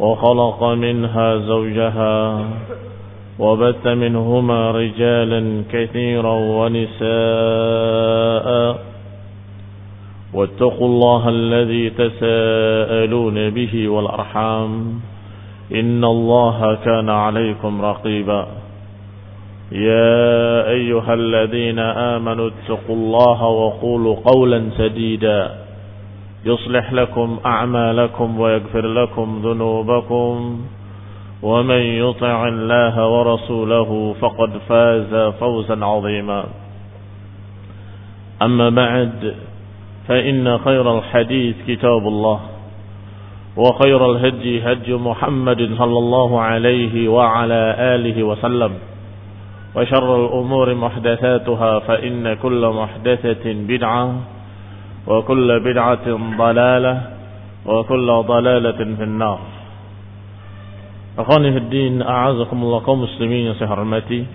وخلق منها زوجها وبت منهما رجالا كثيرا ونساء. واتقوا الله الذي تساءلون به والأرحام. إن الله كان عليكم رقيبا. يا أيها الذين آمنوا اتقوا الله وقولوا قولا سديدا. يصلح لكم أعمالكم ويغفر لكم ذنوبكم ومن يطع الله ورسوله فقد فاز فوزا عظيما. أما بعد فإن خير الحديث كتاب الله وخير الهدي هدي محمد صلى الله عليه وعلى آله وسلم وشر الأمور محدثاتها فإن كل محدثة بدعة وكل بدعة ضلالة وكل ضلالة في النار Akhwani Fiddin, a'azakumullah kaum muslimin yang saya hormati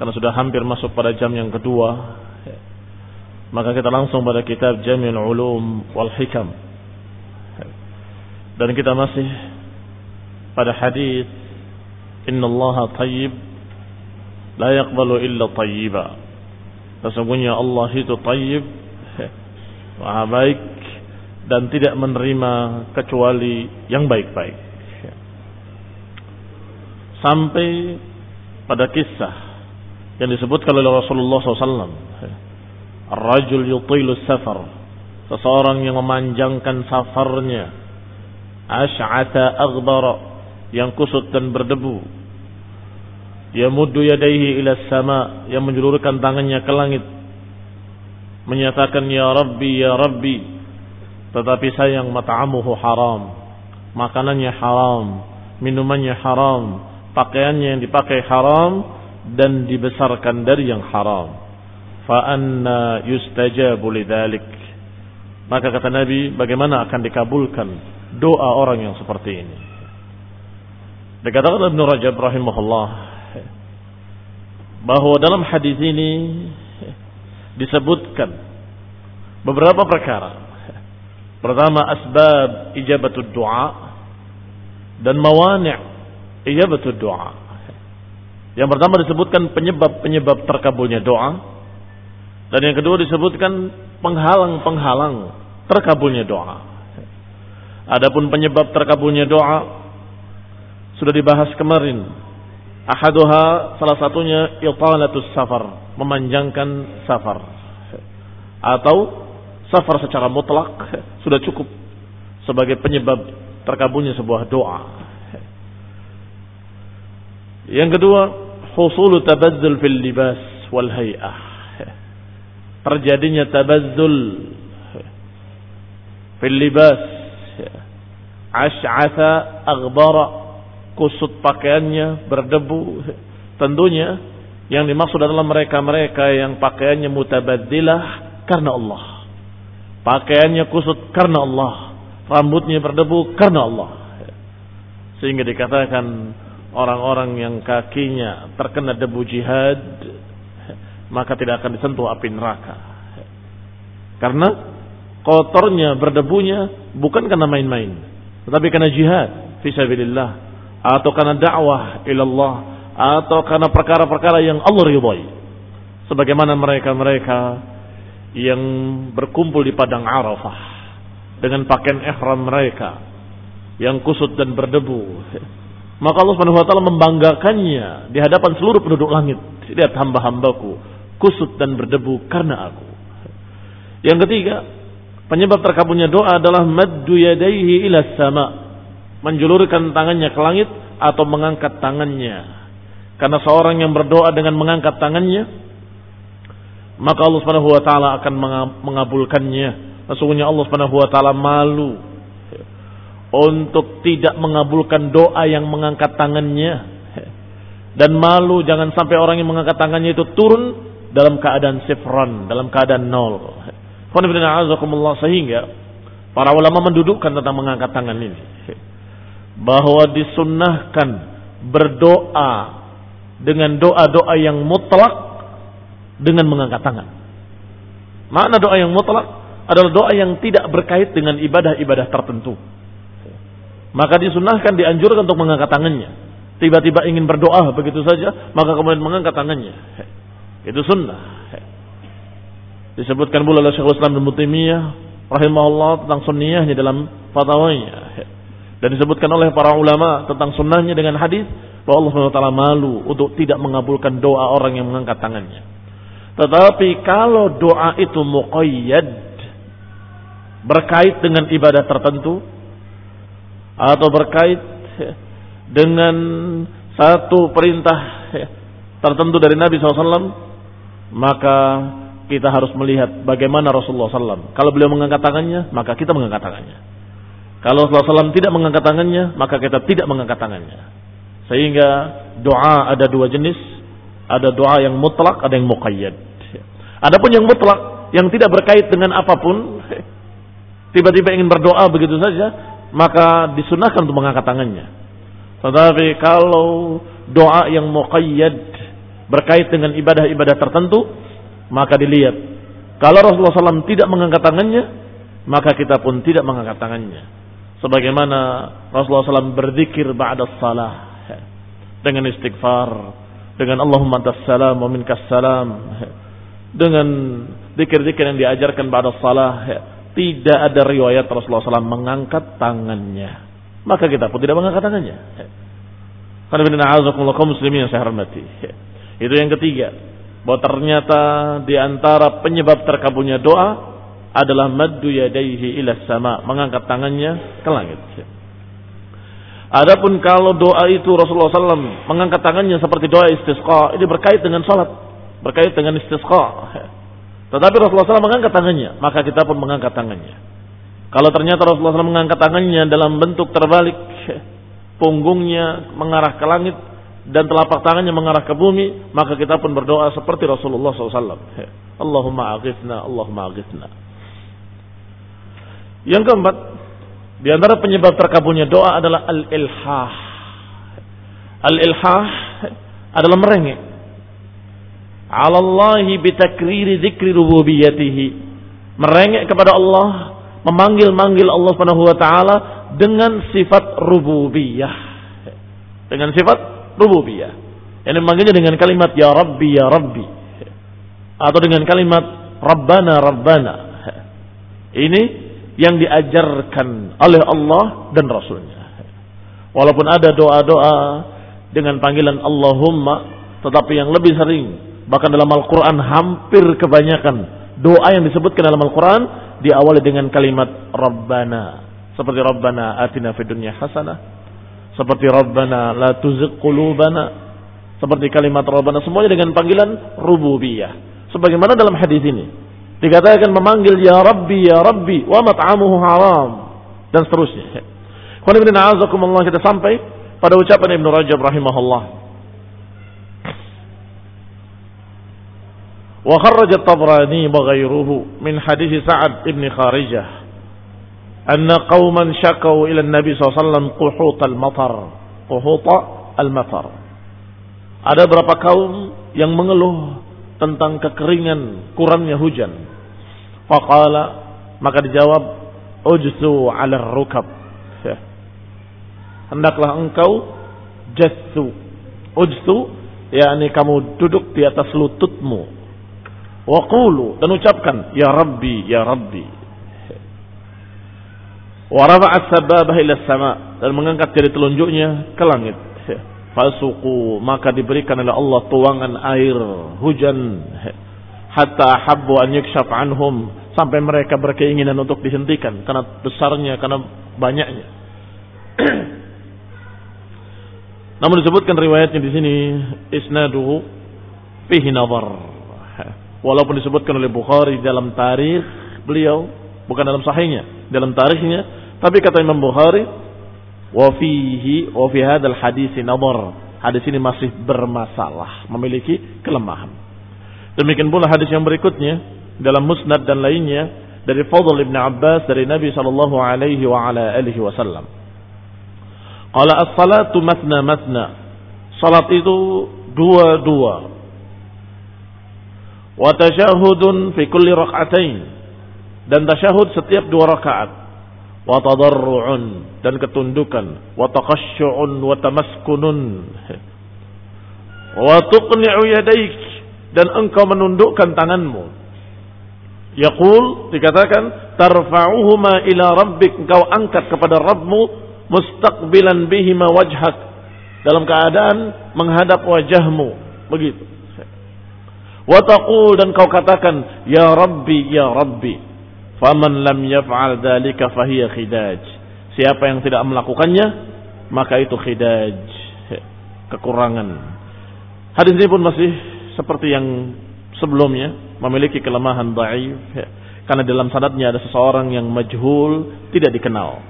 Karena sudah hampir masuk pada jam yang kedua Maka kita langsung pada kitab Jamil Ulum wal Hikam Dan kita masih pada hadis Inna Allah tayyib La yakbalu illa tayyiba Sesungguhnya Allah itu tayyib Maha baik Dan tidak menerima kecuali yang baik-baik sampai pada kisah yang disebutkan oleh Rasulullah SAW. Ar-rajul yutilu safar. Seseorang yang memanjangkan safarnya. Ash'ata aghdara. Yang kusut dan berdebu. Yamuddu yadaihi ila sama. Yang menjulurkan tangannya ke langit. Menyatakan, Ya Rabbi, Ya Rabbi. Tetapi sayang mata'amuhu haram. Makanannya haram. Minumannya haram pakaiannya yang dipakai haram dan dibesarkan dari yang haram. Fa anna yustajabu lidzalik. Maka kata Nabi, bagaimana akan dikabulkan doa orang yang seperti ini? Dikatakan Ibn Rajab rahimahullah bahwa dalam hadis ini disebutkan beberapa perkara. Pertama asbab ijabatud doa dan mawani' betul doa. Yang pertama disebutkan penyebab-penyebab terkabulnya doa. Dan yang kedua disebutkan penghalang-penghalang terkabulnya doa. Adapun penyebab terkabulnya doa sudah dibahas kemarin. Ahaduha salah satunya italatus safar, memanjangkan safar. Atau safar secara mutlak sudah cukup sebagai penyebab terkabulnya sebuah doa. Yang kedua, husulu tabazzul fil libas wal hay'ah. Terjadinya tabazzul fil libas. Ash'atha aghbara kusut pakaiannya berdebu. Tentunya yang dimaksud adalah mereka-mereka yang pakaiannya mutabaddilah karena Allah. Pakaiannya kusut karena Allah. Rambutnya berdebu karena Allah. Sehingga dikatakan orang-orang yang kakinya terkena debu jihad maka tidak akan disentuh api neraka. Karena kotornya berdebunya bukan karena main-main, tetapi karena jihad fisabilillah atau karena dakwah ilallah atau karena perkara-perkara yang Allah ridhai. Sebagaimana mereka-mereka yang berkumpul di padang Arafah dengan pakaian ihram mereka yang kusut dan berdebu. Maka Allah Subhanahu wa taala membanggakannya di hadapan seluruh penduduk langit. Lihat hamba-hambaku kusut dan berdebu karena aku. Yang ketiga, penyebab terkabulnya doa adalah maddu yadayhi ila sama. Menjulurkan tangannya ke langit atau mengangkat tangannya. Karena seorang yang berdoa dengan mengangkat tangannya, maka Allah Subhanahu wa taala akan mengabulkannya. Sesungguhnya Allah Subhanahu wa taala malu untuk tidak mengabulkan doa yang mengangkat tangannya dan malu jangan sampai orang yang mengangkat tangannya itu turun dalam keadaan sifron, dalam keadaan nol. Sehingga para ulama mendudukkan tentang mengangkat tangan ini. Bahwa disunnahkan berdoa dengan doa-doa yang mutlak dengan mengangkat tangan. Makna doa yang mutlak adalah doa yang tidak berkait dengan ibadah-ibadah tertentu. Maka disunahkan dianjurkan untuk mengangkat tangannya. Tiba-tiba ingin berdoa begitu saja, maka kemudian mengangkat tangannya. Itu sunnah. Disebutkan pula oleh Syekhul Islam dan Mutimiyah rahimahullah tentang sunnahnya dalam fatwanya. Dan disebutkan oleh para ulama tentang sunnahnya dengan hadis bahwa Allah SWT malu untuk tidak mengabulkan doa orang yang mengangkat tangannya. Tetapi kalau doa itu muqayyad berkait dengan ibadah tertentu, atau berkait dengan satu perintah tertentu dari Nabi SAW, maka kita harus melihat bagaimana Rasulullah SAW. Kalau beliau mengangkat tangannya, maka kita mengangkat tangannya. Kalau Rasulullah SAW tidak mengangkat tangannya, maka kita tidak mengangkat tangannya. Sehingga doa ada dua jenis, ada doa yang mutlak, ada yang muqayyad. Adapun yang mutlak, yang tidak berkait dengan apa pun, tiba-tiba ingin berdoa begitu saja, maka disunahkan untuk mengangkat tangannya. Tetapi kalau doa yang muqayyad berkait dengan ibadah-ibadah tertentu, maka dilihat. Kalau Rasulullah SAW tidak mengangkat tangannya, maka kita pun tidak mengangkat tangannya. Sebagaimana Rasulullah SAW berzikir ba'da salah dengan istighfar, dengan Allahumma antas salam wa minkas salam, dengan zikir-zikir yang diajarkan ba'da salah, tidak ada riwayat Rasulullah SAW mengangkat tangannya. Maka kita pun tidak mengangkat tangannya. Karena kaum muslimin yang saya hormati. Itu yang ketiga. Bahwa ternyata di antara penyebab terkabulnya doa adalah maddu yadaihi ila sama, mengangkat tangannya ke langit. Adapun kalau doa itu Rasulullah SAW mengangkat tangannya seperti doa istisqa, ini berkait dengan salat, berkait dengan istisqa. Tetapi Rasulullah SAW mengangkat tangannya, maka kita pun mengangkat tangannya. Kalau ternyata Rasulullah SAW mengangkat tangannya dalam bentuk terbalik, punggungnya mengarah ke langit dan telapak tangannya mengarah ke bumi, maka kita pun berdoa seperti Rasulullah SAW. Allahumma aghithna, Allahumma aghithna. Yang keempat, di antara penyebab terkabulnya doa adalah al-ilhah. Al-ilhah adalah merengek. Alallahi bitakriri zikri rububiyatihi. Merengek kepada Allah memanggil-manggil Allah Subhanahu wa taala dengan sifat rububiyah. Dengan sifat rububiyah. Yang memanggilnya dengan kalimat ya rabbi ya rabbi. Atau dengan kalimat rabbana rabbana. Ini yang diajarkan oleh Allah dan Rasulnya walaupun ada doa-doa dengan panggilan Allahumma tetapi yang lebih sering Bahkan dalam Al-Quran hampir kebanyakan doa yang disebutkan dalam Al-Quran diawali dengan kalimat Rabbana. Seperti Rabbana atina fid dunya hasanah. Seperti Rabbana la tuzigh. Seperti kalimat Rabbana semuanya dengan panggilan rububiyah. Sebagaimana dalam hadis ini Dikatakan memanggil ya Rabbi ya Rabbi wa mat'amuhu haram dan seterusnya. Qul inna a'azakumullah kita sampai pada ucapan Ibnu Rajab rahimahullah. Wa kharraj tabrani wa ghayruhu min hadis Sa'ad ibn Kharijah anna qauman syakau ila Nabi Sallallahu alaihi wasallam quhut al-matar. Quhut al-matar. Ada berapa kaum yang mengeluh tentang kekeringan kurangnya hujan. Faqala maka dijawab ujsu ala rukab. Hendaklah engkau jassu ujsu yakni kamu duduk di atas lututmu. Waqulu dan ucapkan ya Rabbi ya Rabbi. Wa rafa'at sababah ila sama dan mengangkat jari telunjuknya ke langit. Fasuku maka diberikan oleh Allah tuangan air hujan hatta habbu an yukshaf anhum sampai mereka berkeinginan untuk dihentikan karena besarnya karena banyaknya. Namun disebutkan riwayatnya di sini isnaduhu fihi nazar. Walaupun disebutkan oleh Bukhari dalam tarikh beliau bukan dalam sahihnya, dalam tarikhnya, tapi kata Imam Bukhari wa fihi wa hadis nazar. Hadis ini masih bermasalah, memiliki kelemahan. Demikian pula hadis yang berikutnya dalam Musnad dan lainnya dari Fadl Ibn Abbas dari Nabi sallallahu alaihi wa ala alihi wasallam. Qala as-salatu matna matna. Salat itu dua-dua. Wa tashahudun fi kulli rak'atain. Dan tasyahud setiap dua rakaat wa dan ketundukan. wa taqasyu'un wa yadaik dan engkau menundukkan tanganmu. yaqul dikatakan tarfa'uhuma ila rabbik engkau angkat kepada Rabbmu mustaqbilan bihima wajhak dalam keadaan menghadap wajahmu. begitu. wa dan kau katakan ya rabbi ya rabbi Faman lam yaf'al dzalika fahiya khidaj. Siapa yang tidak melakukannya, maka itu khidaj, kekurangan. Hadis ini pun masih seperti yang sebelumnya, memiliki kelemahan dhaif karena dalam sanadnya ada seseorang yang majhul, tidak dikenal.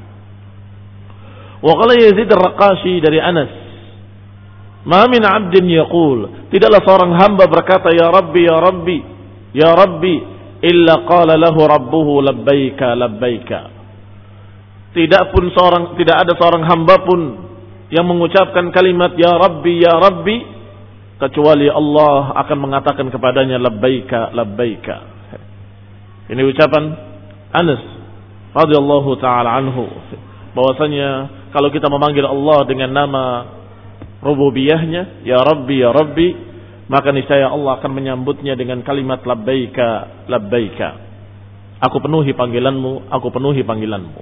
Wa qala Yazid ar-Raqashi dari Anas, "Ma min 'abdin yaqul, tidaklah seorang hamba berkata ya Rabbi ya Rabbi ya Rabbi illa qala lahu rabbuhu labbaika labbaika. Tidak pun seorang tidak ada seorang hamba pun yang mengucapkan kalimat ya Rabbi ya Rabbi kecuali Allah akan mengatakan kepadanya labbaika labbaika. Ini ucapan Anas radhiyallahu taala anhu bahwasanya kalau kita memanggil Allah dengan nama rububiyahnya ya Rabbi ya Rabbi maka niscaya Allah akan menyambutnya dengan kalimat labbaika labbaika. Aku penuhi panggilanmu aku penuhi panggilanmu.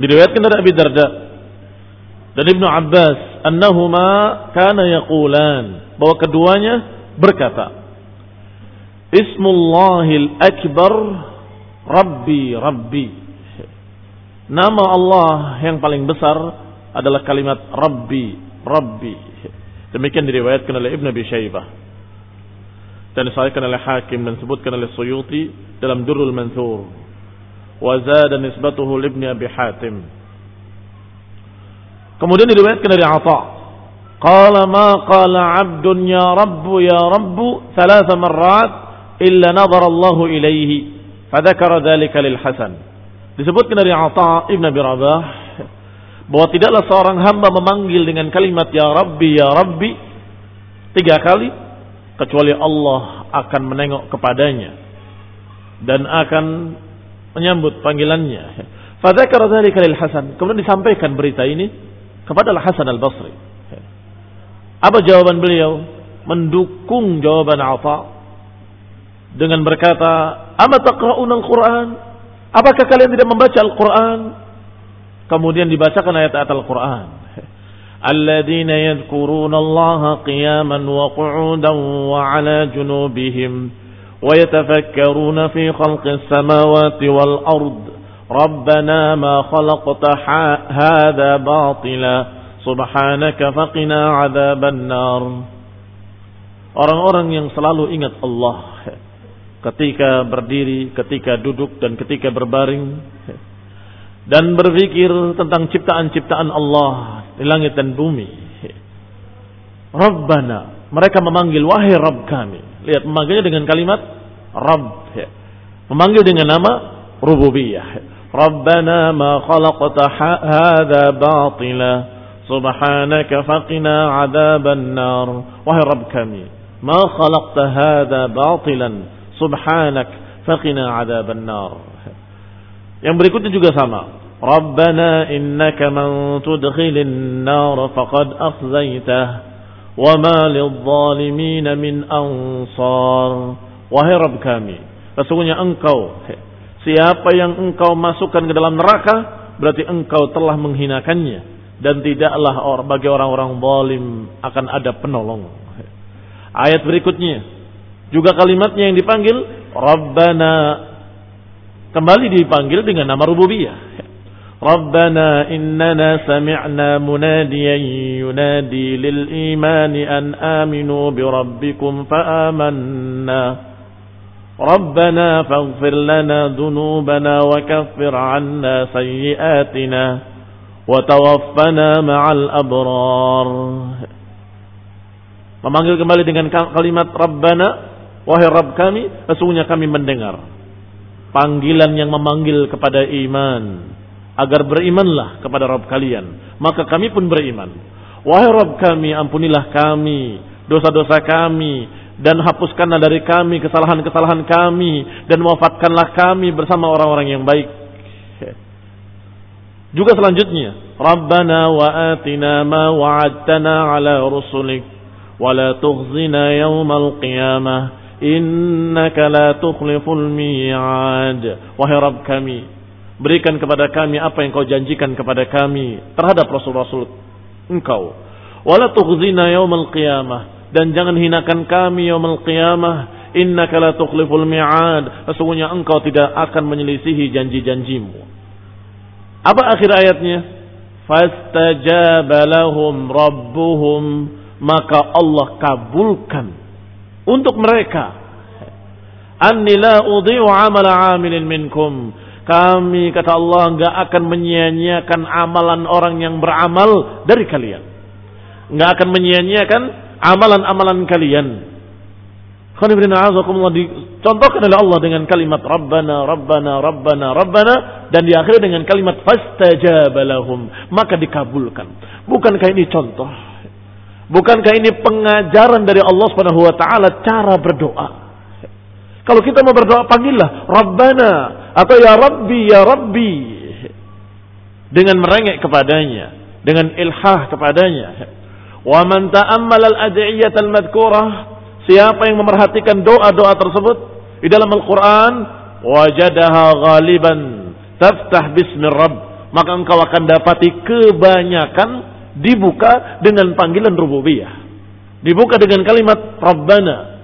Diriwayatkan dari Abi Darda dan Ibnu Abbas annahuma kana yaqulan. Bahwa keduanya berkata Ismullahil akbar Rabbi Rabbi. Nama Allah yang paling besar adalah kalimat Rabbi Rabbi Demikian diriwayatkan oleh Ibn Abi Shaybah. Dan disahihkan oleh Hakim dan disebutkan oleh Suyuti dalam Durrul Manthur. Wa zada nisbatuhu Ibn Abi Hatim. Kemudian diriwayatkan dari Atha. Qala ma qala 'abdun ya Rabbu ya Rabbu thalatha marrat illa nadhara Allah ilaihi. Fadzakara dzalika lil Hasan. Disebutkan dari Atha Ibn Abi Rabah bahwa tidaklah seorang hamba memanggil dengan kalimat ya Rabbi ya Rabbi tiga kali kecuali Allah akan menengok kepadanya dan akan menyambut panggilannya. Fadzakara dzalika lil Hasan. Kemudian disampaikan berita ini kepada Al Hasan Al Basri. Apa jawaban beliau? Mendukung jawaban Atha dengan berkata, "Ama taqra'una al-Qur'an?" Apakah kalian tidak membaca Al-Qur'an? Kemudian dibacakan ayat-ayat Al-Quran. Alladzina yadhkuruna Allah qiyaman wa qu'udan wa ala junubihim wa yatafakkaruna fi khalqis samawati wal ard. Rabbana ma khalaqta hadha batila subhanaka faqina adzaban nar. Orang-orang yang selalu ingat Allah ketika berdiri, ketika duduk dan ketika berbaring dan berpikir tentang ciptaan-ciptaan Allah di langit dan bumi. Rabbana, mereka memanggil wahai Rabb kami. Lihat memanggilnya dengan kalimat Rabb. Memanggil dengan nama rububiyah. Rabbana ma khalaqta hadha batila subhanaka faqina adaban nar. Wahai Rabb kami, ma khalaqta hadha batilan subhanak faqina adaban nar. Yang berikutnya juga sama. ربنا إنك من تدخل النار فقد أخزيته وما للظالمين من أنصار Wahai Rabb kami, sesungguhnya engkau Siapa yang engkau masukkan ke dalam neraka, berarti engkau telah menghinakannya. Dan tidaklah or, bagi orang-orang zalim akan ada penolong. Ayat berikutnya, juga kalimatnya yang dipanggil, Rabbana. Kembali dipanggil dengan nama rububiyah. ربنا إننا سمعنا مناديا ينادي للإيمان أن آمنوا بربكم فآمنا ربنا فاغفر لنا ذنوبنا وكفر عنا سيئاتنا وتوفنا مع الأبرار Memanggil kembali dengan kalimat Rabbana Wahai Rabb kami Sesungguhnya kami mendengar Panggilan yang memanggil kepada iman agar berimanlah kepada Rabb kalian. Maka kami pun beriman. Wahai Rabb kami, ampunilah kami, dosa-dosa kami, dan hapuskanlah dari kami kesalahan-kesalahan kami, dan wafatkanlah kami bersama orang-orang yang baik. Juga selanjutnya, Rabbana wa atina ma wa'adtana ala rusulik, wa la tukhzina yawmal qiyamah, innaka la tukhliful mi'ad. Wahai Rabb kami, Berikan kepada kami apa yang kau janjikan kepada kami terhadap rasul-rasul engkau. Wala tukhzina yaumal qiyamah dan jangan hinakan kami yaumal qiyamah. Innaka la tukhliful mi'ad. Sesungguhnya engkau tidak akan menyelisihi janji-janjimu. Apa akhir ayatnya? Fastajaba lahum rabbuhum maka Allah kabulkan untuk mereka. Anni la udhi'u amala 'amilin minkum kami kata Allah nggak akan menyia-nyiakan amalan orang yang beramal dari kalian. Nggak akan menyia-nyiakan amalan-amalan kalian. Dicontohkan oleh Allah dengan kalimat Rabbana, Rabbana, Rabbana, Rabbana dan diakhiri dengan kalimat fastajabalahum maka dikabulkan. Bukankah ini contoh? Bukankah ini pengajaran dari Allah Subhanahu wa taala cara berdoa? Kalau kita mau berdoa panggillah Rabbana atau ya Rabbi ya Rabbi. Dengan merengek kepadanya, dengan ilhah kepadanya. Wa man ta'ammal al-ad'iyat al-madhkurah, siapa yang memerhatikan doa-doa tersebut? Di dalam Al-Qur'an, wajadaha ghaliban taftah bismi Rabb, maka engkau akan dapati kebanyakan dibuka dengan panggilan rububiyah. Dibuka dengan kalimat Rabbana.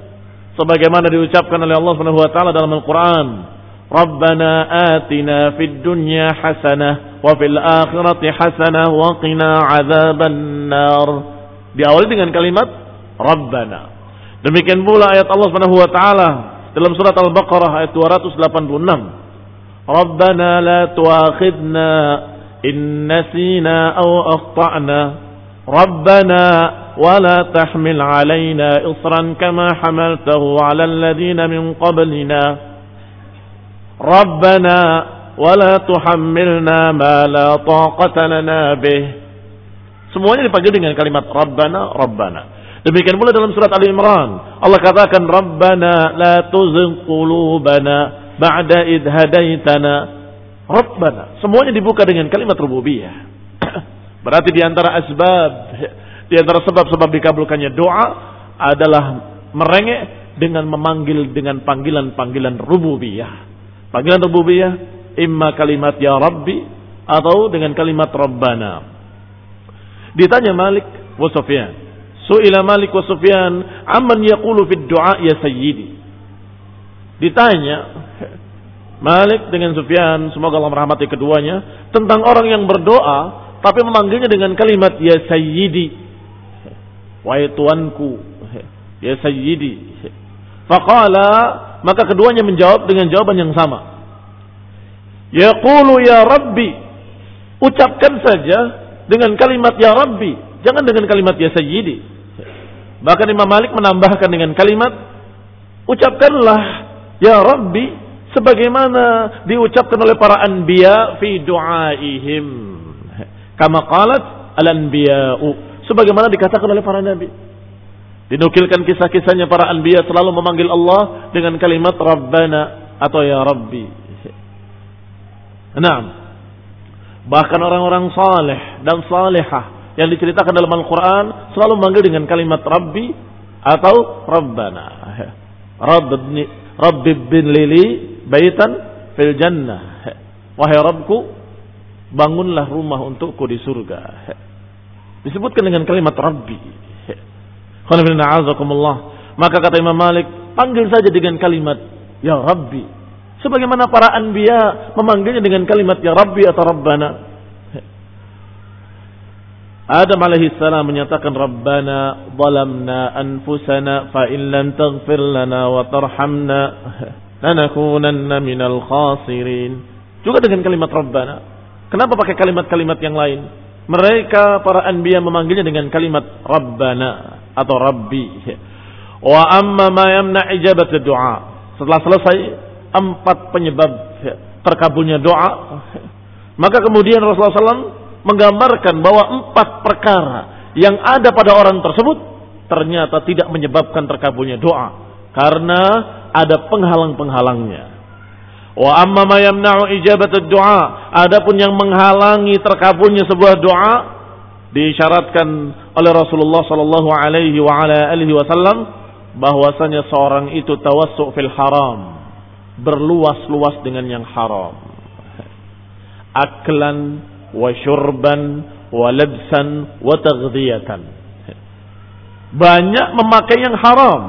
Sebagaimana diucapkan oleh Allah Subhanahu wa taala dalam Al-Qur'an Fid dunya hasanah wa fil akhirati hasanah wa qina adzaban nar diawali dengan kalimat Rabbana demikian pula ayat Allah Subhanahu wa taala dalam surat Al-Baqarah ayat 286 Rabbana la tuakhidna in nasina aw akhtana Rabbana ولا تحمل علينا إصرا كما حملته على الذين من قبلنا ربنا ولا تحملنا ما لا طاقة لنا به semuanya dipanggil dengan kalimat Rabbana Rabbana demikian pula dalam surat Ali Imran Allah katakan Rabbana la tuzigh qulubana ba'da id hadaitana Rabbana semuanya dibuka dengan kalimat rububiyah berarti di antara asbab di antara sebab-sebab dikabulkannya doa adalah merengek dengan memanggil dengan panggilan-panggilan rububiyah. Panggilan rububiyah imma kalimat ya Rabbi atau dengan kalimat Rabbana. Ditanya Malik wa Sufyan. Su'ila Malik wa Sufyan amman yaqulu fid du'a ya sayyidi. Ditanya Malik dengan Sufyan, semoga Allah merahmati keduanya, tentang orang yang berdoa tapi memanggilnya dengan kalimat ya sayyidi wahai tuanku ya sayyidi faqala maka keduanya menjawab dengan jawaban yang sama. Yaqulu ya rabbi ucapkan saja dengan kalimat ya rabbi jangan dengan kalimat ya sayyidi. Bahkan Imam Malik menambahkan dengan kalimat ucapkanlah ya rabbi sebagaimana diucapkan oleh para anbiya fi du'aihim. Kama qalat al anbiya'u sebagaimana dikatakan oleh para nabi. Dinukilkan kisah-kisahnya para anbiya selalu memanggil Allah dengan kalimat Rabbana atau Ya Rabbi. Nah, bahkan orang-orang saleh dan salihah yang diceritakan dalam Al-Quran selalu memanggil dengan kalimat Rabbi atau Rabbana. Rabbi bin Lili baitan fil jannah. Wahai Rabbku, bangunlah rumah untukku di surga. Disebutkan dengan kalimat Rabbi. Maka kata Imam Malik, panggil saja dengan kalimat Ya Rabbi. Sebagaimana para anbiya memanggilnya dengan kalimat Ya Rabbi atau Rabbana. Adam alaihi salam menyatakan Rabbana zalamna anfusana fa in lam taghfir lana wa tarhamna lanakunanna minal khasirin. Juga dengan kalimat Rabbana. Kenapa pakai kalimat-kalimat yang lain? Mereka para anbiya memanggilnya dengan kalimat Rabbana atau Rabbi. Wa amma ma yamna ijabat doa. Setelah selesai empat penyebab terkabulnya doa, maka kemudian Rasulullah SAW menggambarkan bahwa empat perkara yang ada pada orang tersebut ternyata tidak menyebabkan terkabulnya doa karena ada penghalang-penghalangnya. Wa amma ma yamna'u ijabat doa. Adapun yang menghalangi terkabulnya sebuah doa diisyaratkan oleh Rasulullah sallallahu alaihi wa ala alihi wasallam bahwasanya seorang itu tawassu fil haram, berluas-luas dengan yang haram. Aklan wa syurban wa labsan wa taghdiyatan. Banyak memakai yang haram.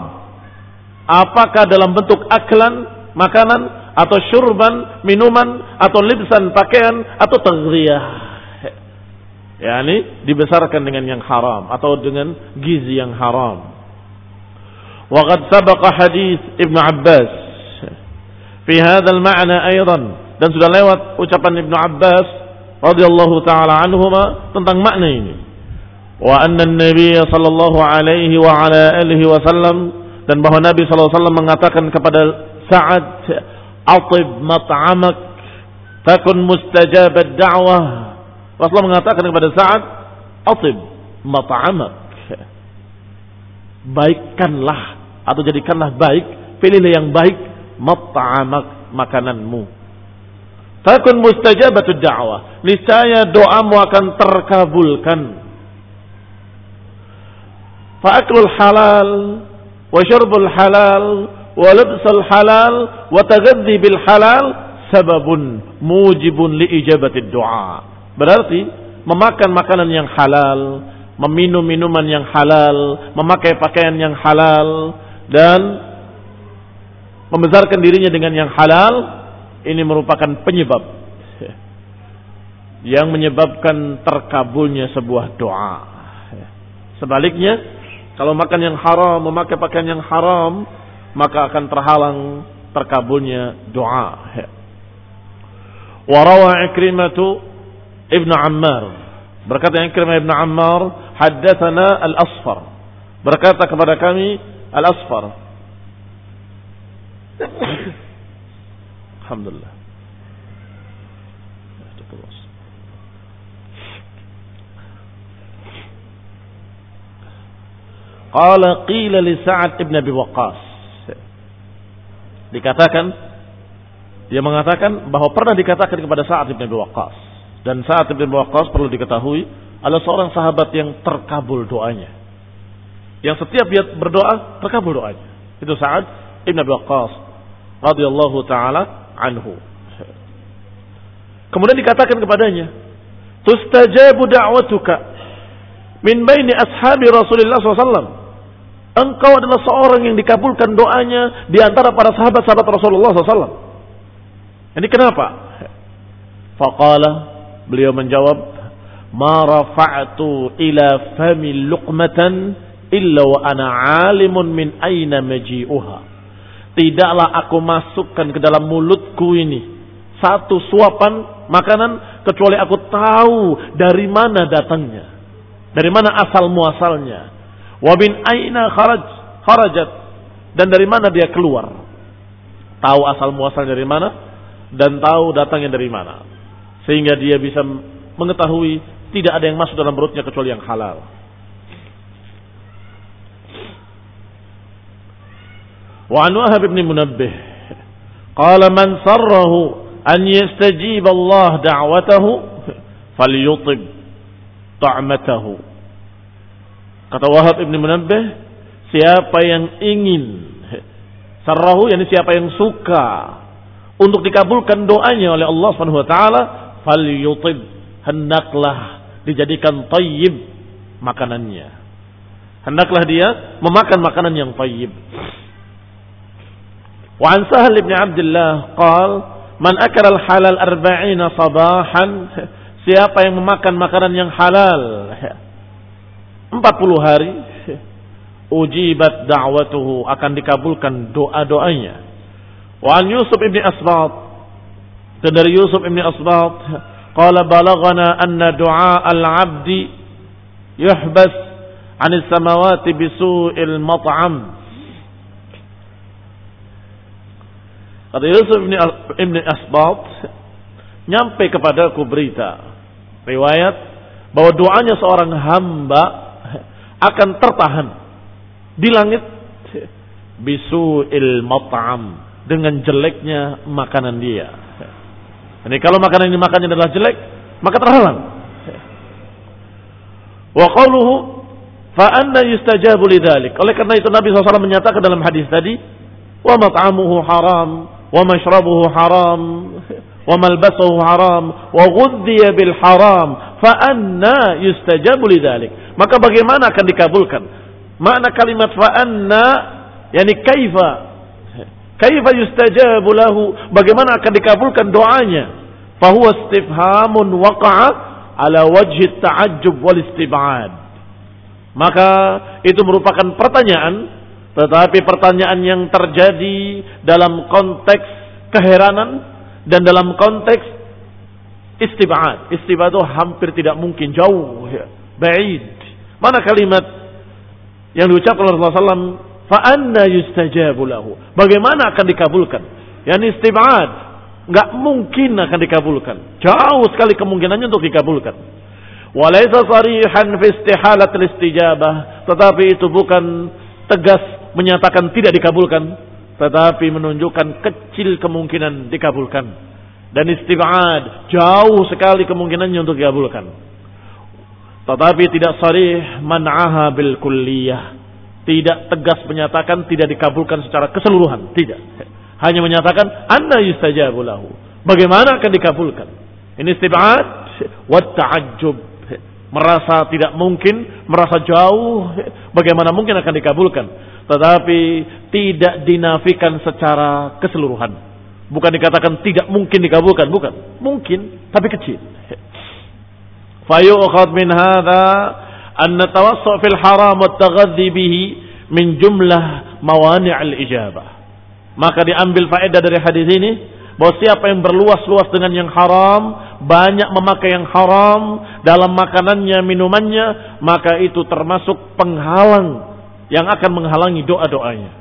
Apakah dalam bentuk aklan, makanan atau syurban, minuman, atau libsan, pakaian, atau taghriyah. Ya, ini dibesarkan dengan yang haram atau dengan gizi yang haram. Waqad sabaqa hadis Ibnu Abbas fi hadzal ma'na aidan dan sudah lewat ucapan Ibnu Abbas radhiyallahu taala anhuma tentang makna ini. Wa anna an-nabiy sallallahu alaihi wa ala alihi wasallam dan bahwa Nabi sallallahu alaihi wasallam mengatakan kepada Sa'ad atib mat'amak takun mustajab ad-da'wah Rasulullah mengatakan kepada Sa'ad, "Atib mata'amak." Baikkanlah atau jadikanlah baik, pilihlah yang baik mata'amak makananmu. Takun mustajabatu da'wah. Niscaya doamu akan terkabulkan. Fa'aklul halal wa syurbul halal wa labsul halal wa taghaddi bil halal sababun mujibun li ijabati du'a Berarti memakan makanan yang halal, meminum minuman yang halal, memakai pakaian yang halal dan membesarkan dirinya dengan yang halal ini merupakan penyebab yang menyebabkan terkabulnya sebuah doa. Sebaliknya, kalau makan yang haram, memakai pakaian yang haram, maka akan terhalang terkabulnya doa. Warawa Ikrimatu Ibn Ammar. Berkata Ikrimah Ibn Ammar, haddatsana Al-Asfar. Berkata kepada kami Al-Asfar. Alhamdulillah. Qala qila li Sa'ad ibn Abi Waqqas dikatakan dia mengatakan bahwa pernah dikatakan kepada Sa'ad bin Abi Waqqas dan Sa'ad bin Waqqas perlu diketahui adalah seorang sahabat yang terkabul doanya. Yang setiap dia berdoa terkabul doanya. Itu Sa'ad bin Waqqas radhiyallahu taala anhu. Kemudian dikatakan kepadanya, "Tustajabu da'watuka min baini ashabi Rasulullah SAW." Engkau adalah seorang yang dikabulkan doanya di antara para sahabat-sahabat Rasulullah SAW. Ini kenapa? Faqala beliau menjawab, "Ma rafa'tu ila fami luqmatan illa wa ana 'alimun min aina maji'uha." Tidaklah aku masukkan ke dalam mulutku ini satu suapan makanan kecuali aku tahu dari mana datangnya, dari mana asal muasalnya Wabin aina kharaj kharajat dan dari mana dia keluar. Tahu asal muasal dari mana dan tahu datangnya dari mana. Sehingga dia bisa mengetahui tidak ada yang masuk dalam perutnya kecuali yang halal. Wa an Wahab bin Munabbih qala man sarrahu an yastajib Allah da'watahu falyutib ta'matahu Kata Wahab Ibn Munabbih, siapa yang ingin sarrahu yakni siapa yang suka untuk dikabulkan doanya oleh Allah Subhanahu wa taala, falyutib hendaklah dijadikan tayyib makanannya. Hendaklah dia memakan makanan yang tayyib. Wa an Sahal bin Abdullah qal man akala al-halal arba'ina sabahan siapa yang memakan makanan yang halal 40 hari ujibat da'watuhu akan dikabulkan doa-doanya. Wa an Yusuf ibn Asbat dan dari Yusuf ibn Asbat qala balagana anna du'a al-'abdi yuhbas 'an as-samawati bisu'il mat'am. Kata Yusuf ibn Asbat nyampe kepadaku berita riwayat bahwa doanya seorang hamba akan tertahan di langit bisu il mat'am dengan jeleknya makanan dia. Ini kalau makanan ini makannya adalah jelek, maka terhalang. Wa qaluhu fa anna yustajabu lidzalik. Oleh karena itu Nabi SAW menyatakan dalam hadis tadi, wa mat'amuhu haram, wa mashrabuhu haram, wa malbasuhu haram, wa ghudhiya bil haram, fa anna yustajabu lidzalik. Maka bagaimana akan dikabulkan? Makna kalimat fa anna yani kaifa Kaifa yustajabu lahu? Bagaimana akan dikabulkan doanya? Fahuwa istifhamun waqa'a ala wajhi ta'ajjub wal istib'ad. Maka itu merupakan pertanyaan tetapi pertanyaan yang terjadi dalam konteks keheranan dan dalam konteks istibad. Istibad itu hampir tidak mungkin jauh, ya. baid. Mana kalimat yang diucapkan Rasulullah SAW Fa'anna yustajabu lahu. Bagaimana akan dikabulkan? Yani istibad. Nggak mungkin akan dikabulkan. Jauh sekali kemungkinannya untuk dikabulkan. Walaysa sarihan fi istihalat istijabah. Tetapi itu bukan tegas menyatakan tidak dikabulkan. Tetapi menunjukkan kecil kemungkinan dikabulkan. Dan istibad. Jauh sekali kemungkinannya untuk dikabulkan. Tetapi tidak sarih man'aha bil kulliyah tidak tegas menyatakan tidak dikabulkan secara keseluruhan. Tidak. Hanya menyatakan anna yustajabu lahu. Bagaimana akan dikabulkan? Ini istibad wa ta'ajjub. Merasa tidak mungkin, merasa jauh, bagaimana mungkin akan dikabulkan. Tetapi tidak dinafikan secara keseluruhan. Bukan dikatakan tidak mungkin dikabulkan, bukan. Mungkin, tapi kecil. Fayu'khad min hadha أن التوسع في الحرام والتغذي به min jumlah mawani' al-ijabah. Maka diambil faedah dari hadis ini bahwa siapa yang berluas-luas dengan yang haram, banyak memakai yang haram dalam makanannya, minumannya, maka itu termasuk penghalang yang akan menghalangi doa-doanya.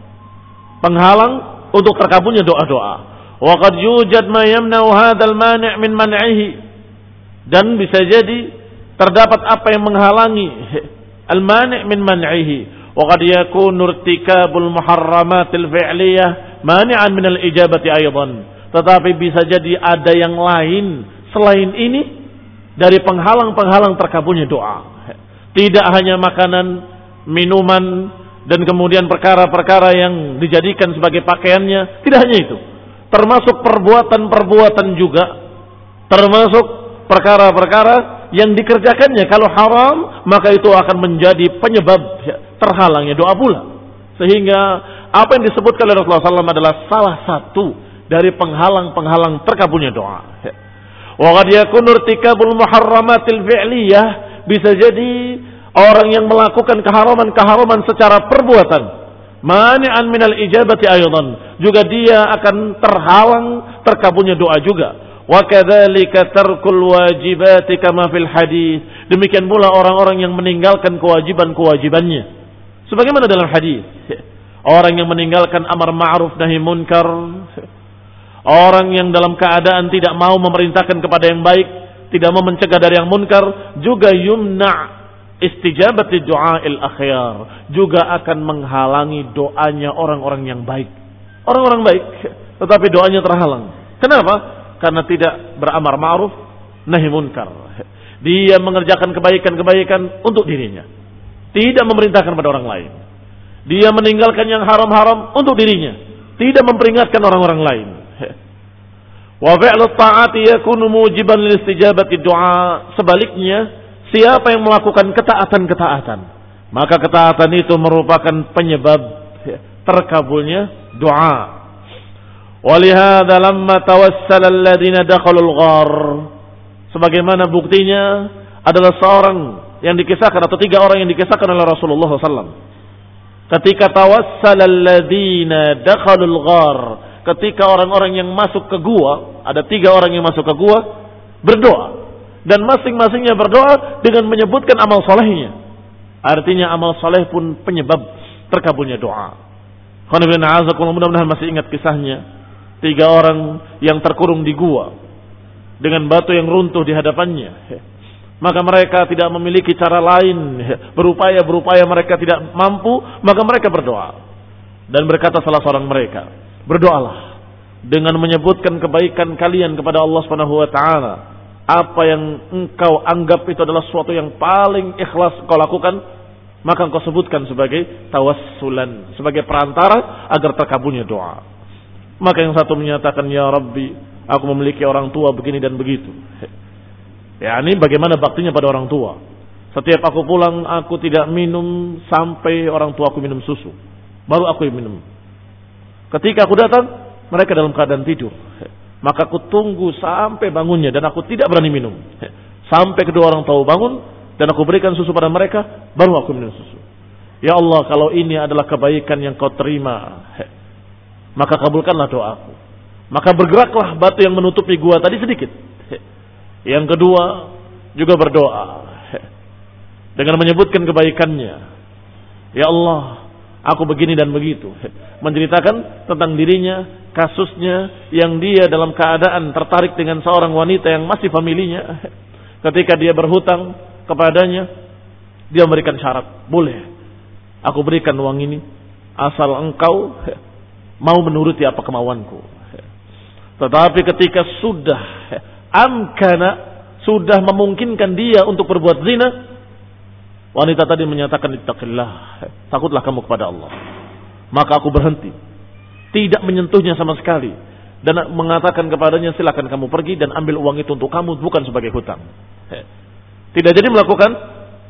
Penghalang untuk terkabulnya doa-doa. Wa qad yujad ma yamna'u hadzal mani' min man'ihi. Dan bisa jadi terdapat apa yang menghalangi al-mani' min man'ihi. Wa qad yakunu irtikabul muharramatil fi'liyah mani'an min al-ijabati aidan tetapi bisa jadi ada yang lain selain ini dari penghalang-penghalang terkabulnya doa. Tidak hanya makanan minuman dan kemudian perkara-perkara yang dijadikan sebagai pakaiannya. Tidak hanya itu. Termasuk perbuatan-perbuatan juga. Termasuk perkara-perkara yang dikerjakannya kalau haram maka itu akan menjadi penyebab terhalangnya doa pula sehingga apa yang disebutkan oleh Rasulullah SAW adalah salah satu dari penghalang-penghalang terkabulnya doa. Wa qad muharramatil fi'liyah bisa jadi orang yang melakukan keharaman-keharaman secara perbuatan mani'an minal ijabati aydan juga dia akan terhalang terkabulnya doa juga Wa kadzalika tarkul wajibati kama fil hadis. Demikian pula orang-orang yang meninggalkan kewajiban-kewajibannya. Sebagaimana dalam hadis. Orang yang meninggalkan amar ma'ruf nahi munkar. Orang yang dalam keadaan tidak mau memerintahkan kepada yang baik, tidak mau mencegah dari yang munkar, juga yumna istijabati il akhyar, juga akan menghalangi doanya orang-orang yang baik. Orang-orang baik, tetapi doanya terhalang. Kenapa? Karena tidak beramar ma'ruf nahi munkar. Dia mengerjakan kebaikan-kebaikan untuk dirinya. Tidak memerintahkan pada orang lain. Dia meninggalkan yang haram-haram untuk dirinya. Tidak memperingatkan orang-orang lain. Wa fi'lu ta'ati yakunu mujiban lil istijabati du'a. Sebaliknya, siapa yang melakukan ketaatan-ketaatan, maka ketaatan itu merupakan penyebab terkabulnya doa. Walihada lamma tawassala alladhina dakhalul. Sebagaimana buktinya adalah seorang yang dikisahkan atau tiga orang yang dikisahkan oleh Rasulullah SAW. Ketika tawassala alladhina dakhalul ghar. Ketika orang-orang yang masuk ke gua, ada tiga orang yang masuk ke gua, berdoa. Dan masing-masingnya berdoa dengan menyebutkan amal solehnya. Artinya amal soleh pun penyebab terkabulnya doa. Mudah-mudahan masih ingat kisahnya Tiga orang yang terkurung di gua dengan batu yang runtuh di hadapannya. Maka mereka tidak memiliki cara lain berupaya-berupaya mereka tidak mampu, maka mereka berdoa. Dan berkata salah seorang mereka, berdoalah dengan menyebutkan kebaikan kalian kepada Allah Subhanahu wa taala. Apa yang engkau anggap itu adalah sesuatu yang paling ikhlas kau lakukan, maka engkau sebutkan sebagai tawassulan, sebagai perantara agar terkabulnya doa. Maka yang satu menyatakan, Ya Rabbi, aku memiliki orang tua begini dan begitu. Ya ini bagaimana baktinya pada orang tua. Setiap aku pulang, aku tidak minum sampai orang tua aku minum susu. Baru aku minum. Ketika aku datang, mereka dalam keadaan tidur. Maka aku tunggu sampai bangunnya dan aku tidak berani minum. Sampai kedua orang tua bangun dan aku berikan susu pada mereka, baru aku minum susu. Ya Allah, kalau ini adalah kebaikan yang kau terima, maka kabulkanlah doaku. Maka bergeraklah batu yang menutupi gua tadi sedikit. Yang kedua juga berdoa dengan menyebutkan kebaikannya. Ya Allah, aku begini dan begitu. Menceritakan tentang dirinya, kasusnya yang dia dalam keadaan tertarik dengan seorang wanita yang masih familinya. Ketika dia berhutang kepadanya, dia memberikan syarat, boleh. Aku berikan uang ini asal engkau mau menuruti apa kemauanku. Tetapi ketika sudah amkana, sudah memungkinkan dia untuk berbuat zina, wanita tadi menyatakan ittaqillah, takutlah kamu kepada Allah. Maka aku berhenti, tidak menyentuhnya sama sekali dan mengatakan kepadanya silakan kamu pergi dan ambil uang itu untuk kamu bukan sebagai hutang. Tidak jadi melakukan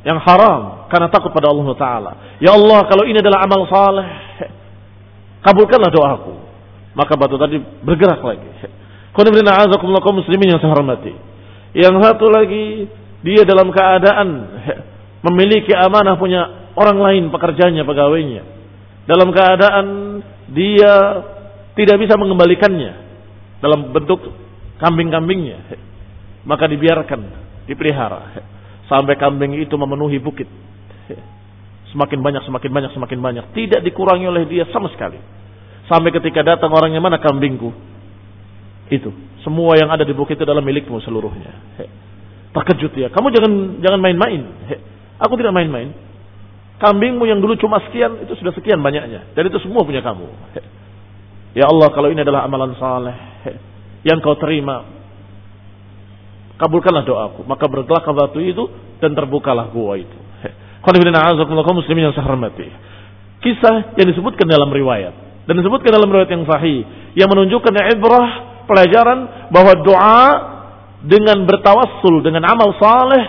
yang haram karena takut pada Allah Taala. Ya Allah, kalau ini adalah amal saleh, kabulkanlah doaku. Maka batu tadi bergerak lagi. kaum muslimin yang saya hormati. Yang satu lagi, dia dalam keadaan memiliki amanah punya orang lain pekerjanya, pegawainya. Dalam keadaan dia tidak bisa mengembalikannya dalam bentuk kambing-kambingnya. Maka dibiarkan, dipelihara. Sampai kambing itu memenuhi bukit. Semakin banyak, semakin banyak, semakin banyak. Tidak dikurangi oleh dia sama sekali. Sampai ketika datang orang yang mana kambingku. Itu. Semua yang ada di bukit itu adalah milikmu seluruhnya. He. Terkejut ya. Kamu jangan jangan main-main. Aku tidak main-main. Kambingmu yang dulu cuma sekian, itu sudah sekian banyaknya. Dan itu semua punya kamu. He. Ya Allah, kalau ini adalah amalan saleh yang kau terima, kabulkanlah doaku. Maka bergelak batu itu dan terbukalah gua itu. Muslimin yang saya. Kisah yang disebutkan dalam riwayat dan disebutkan dalam riwayat yang sahih yang menunjukkan ibrah pelajaran bahwa doa dengan bertawassul dengan amal saleh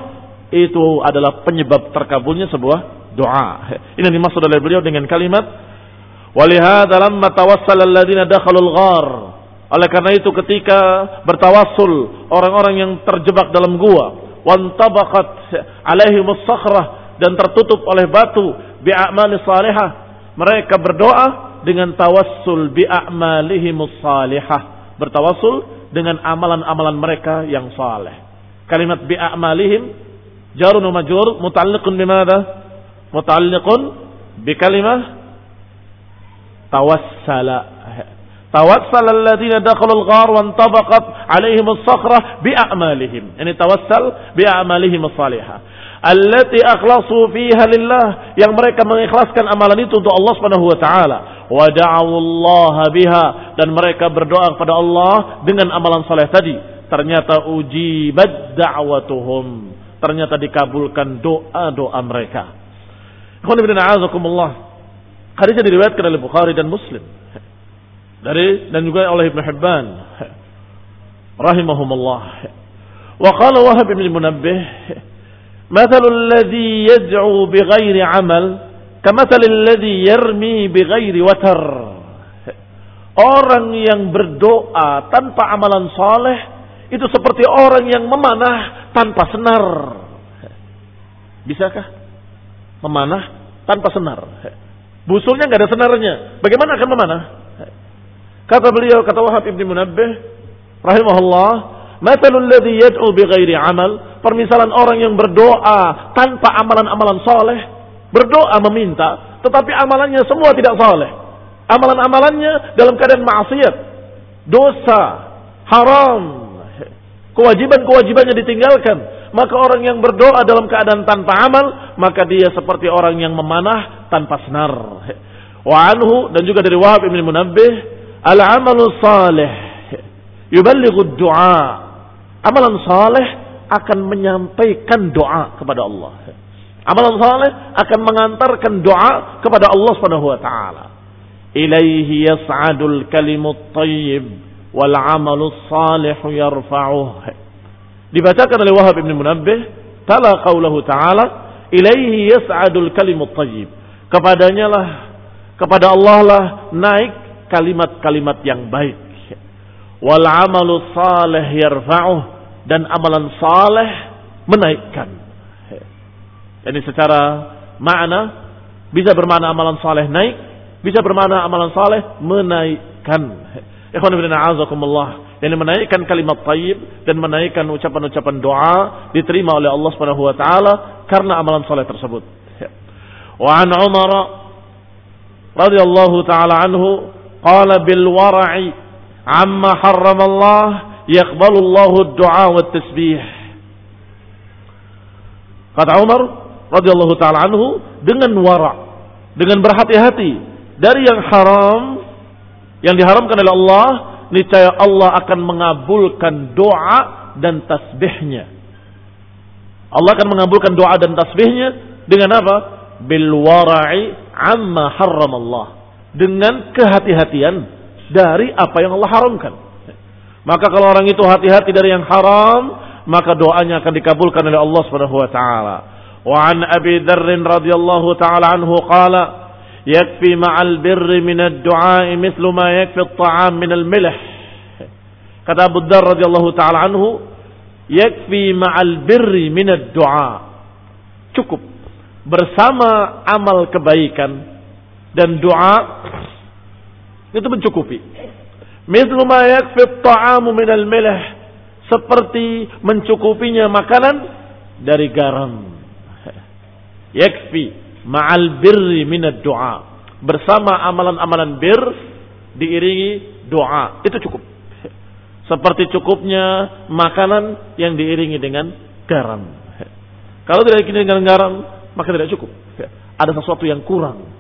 itu adalah penyebab terkabulnya sebuah doa. Ini dimaksud oleh beliau dengan kalimat walihada lamma tawassal alladziina dakhalul ghar. Oleh karena itu ketika bertawassul orang-orang yang terjebak dalam gua wantabaqat alaihimus sakhrah dan tertutup oleh batu bi'amali salihah. Mereka berdoa dengan tawassul bi'amalihim salihah. Bertawassul dengan amalan-amalan mereka yang saleh. Kalimat bi'amalihim jarun wa majrur muta'alliqun bimada? Muta'alliqun bi kalimah tawassala. Tawassal alladziina dakhalul ghar wa antabaqat 'alaihim as-sakhrah bi'amalihim. Ini tawassal bi'amalihim as-salihah allati akhlasu fiha lillah. Yang mereka mengikhlaskan amalan itu untuk Allah Subhanahu wa taala. Wa da'awallaha biha. Dan mereka berdoa kepada Allah dengan amalan saleh tadi. Ternyata ujibat da'watuhum. Ternyata dikabulkan doa-doa mereka. Hadisnya diriwayatkan oleh Bukhari dan Muslim. Dari dan juga oleh Ibnu Hibban. Rahimahumullah. Wa qala Wahab bin Munabbih, "Mathalu alladhi yad'u bighairi 'amal kamathali alladhi yarmi bighairi watar." Orang yang berdoa tanpa amalan saleh itu seperti orang yang memanah tanpa senar. Bisakah memanah tanpa senar? Busulnya nggak ada senarnya. Bagaimana akan memanah? Kata beliau, kata Wahab ibn Munabbih, rahimahullah, Mathalul ladhi yad'u bighairi amal. Permisalan orang yang berdoa tanpa amalan-amalan soleh. Berdoa meminta, tetapi amalannya semua tidak soleh. Amalan-amalannya dalam keadaan maksiat. Dosa, haram. Kewajiban-kewajibannya ditinggalkan. Maka orang yang berdoa dalam keadaan tanpa amal, maka dia seperti orang yang memanah tanpa senar. Wa anhu dan juga dari Wahab ibn Munabbih, al-amalu salih yuballighu du'a. Amalan saleh akan menyampaikan doa kepada Allah. Amalan saleh akan mengantarkan doa kepada Allah Subhanahu wa taala. Ilaihi yas'adul kalimut thayyib wal 'amalus salih yarfa'uh. Dibacakan oleh Wahab bin Munabbih, tala qaulahu ta'ala, ilaihi yas'adul kalimut thayyib. Kepadanya lah kepada Allah lah naik kalimat-kalimat yang baik wal amalu salih yarfa'uh dan amalan saleh menaikkan. Ini secara makna bisa bermakna amalan saleh naik, bisa bermakna amalan saleh menaikkan. Ikhwan ibn a'azakumullah. Yang menaikkan kalimat tayyib dan menaikkan ucapan-ucapan doa diterima oleh Allah Subhanahu wa taala karena amalan saleh tersebut. Wa an Umar radhiyallahu taala anhu qala bil wara'i amma harram Allah yaqbalu Allahu du'a wa tasbih. Kata Umar radhiyallahu taala anhu dengan wara, dengan berhati-hati dari yang haram yang diharamkan oleh Allah, niscaya Allah akan mengabulkan doa dan tasbihnya. Allah akan mengabulkan doa dan tasbihnya dengan apa? Bil wara'i amma harram Allah. Dengan kehati-hatian dari apa yang Allah haramkan. Maka kalau orang itu hati-hati dari yang haram, maka doanya akan dikabulkan oleh Allah Subhanahu wa taala. Wa an Abi Dzar radhiyallahu taala anhu qala yakfi ma'al birri min ad-du'a mithlu ma yakfi at-ta'am min al-milh. Kata Abu Dzar radhiyallahu taala anhu, yakfi ma'al birri min ad-du'a. Cukup bersama amal kebaikan dan doa itu mencukupi. Mithlu ma yakfi ta'amu minal milh. Seperti mencukupinya makanan dari garam. Yakfi ma'al birri minad doa. Bersama amalan-amalan bir diiringi doa. Itu cukup. Seperti cukupnya makanan yang diiringi dengan garam. Kalau tidak diiringi dengan garam, maka tidak cukup. Ada sesuatu yang kurang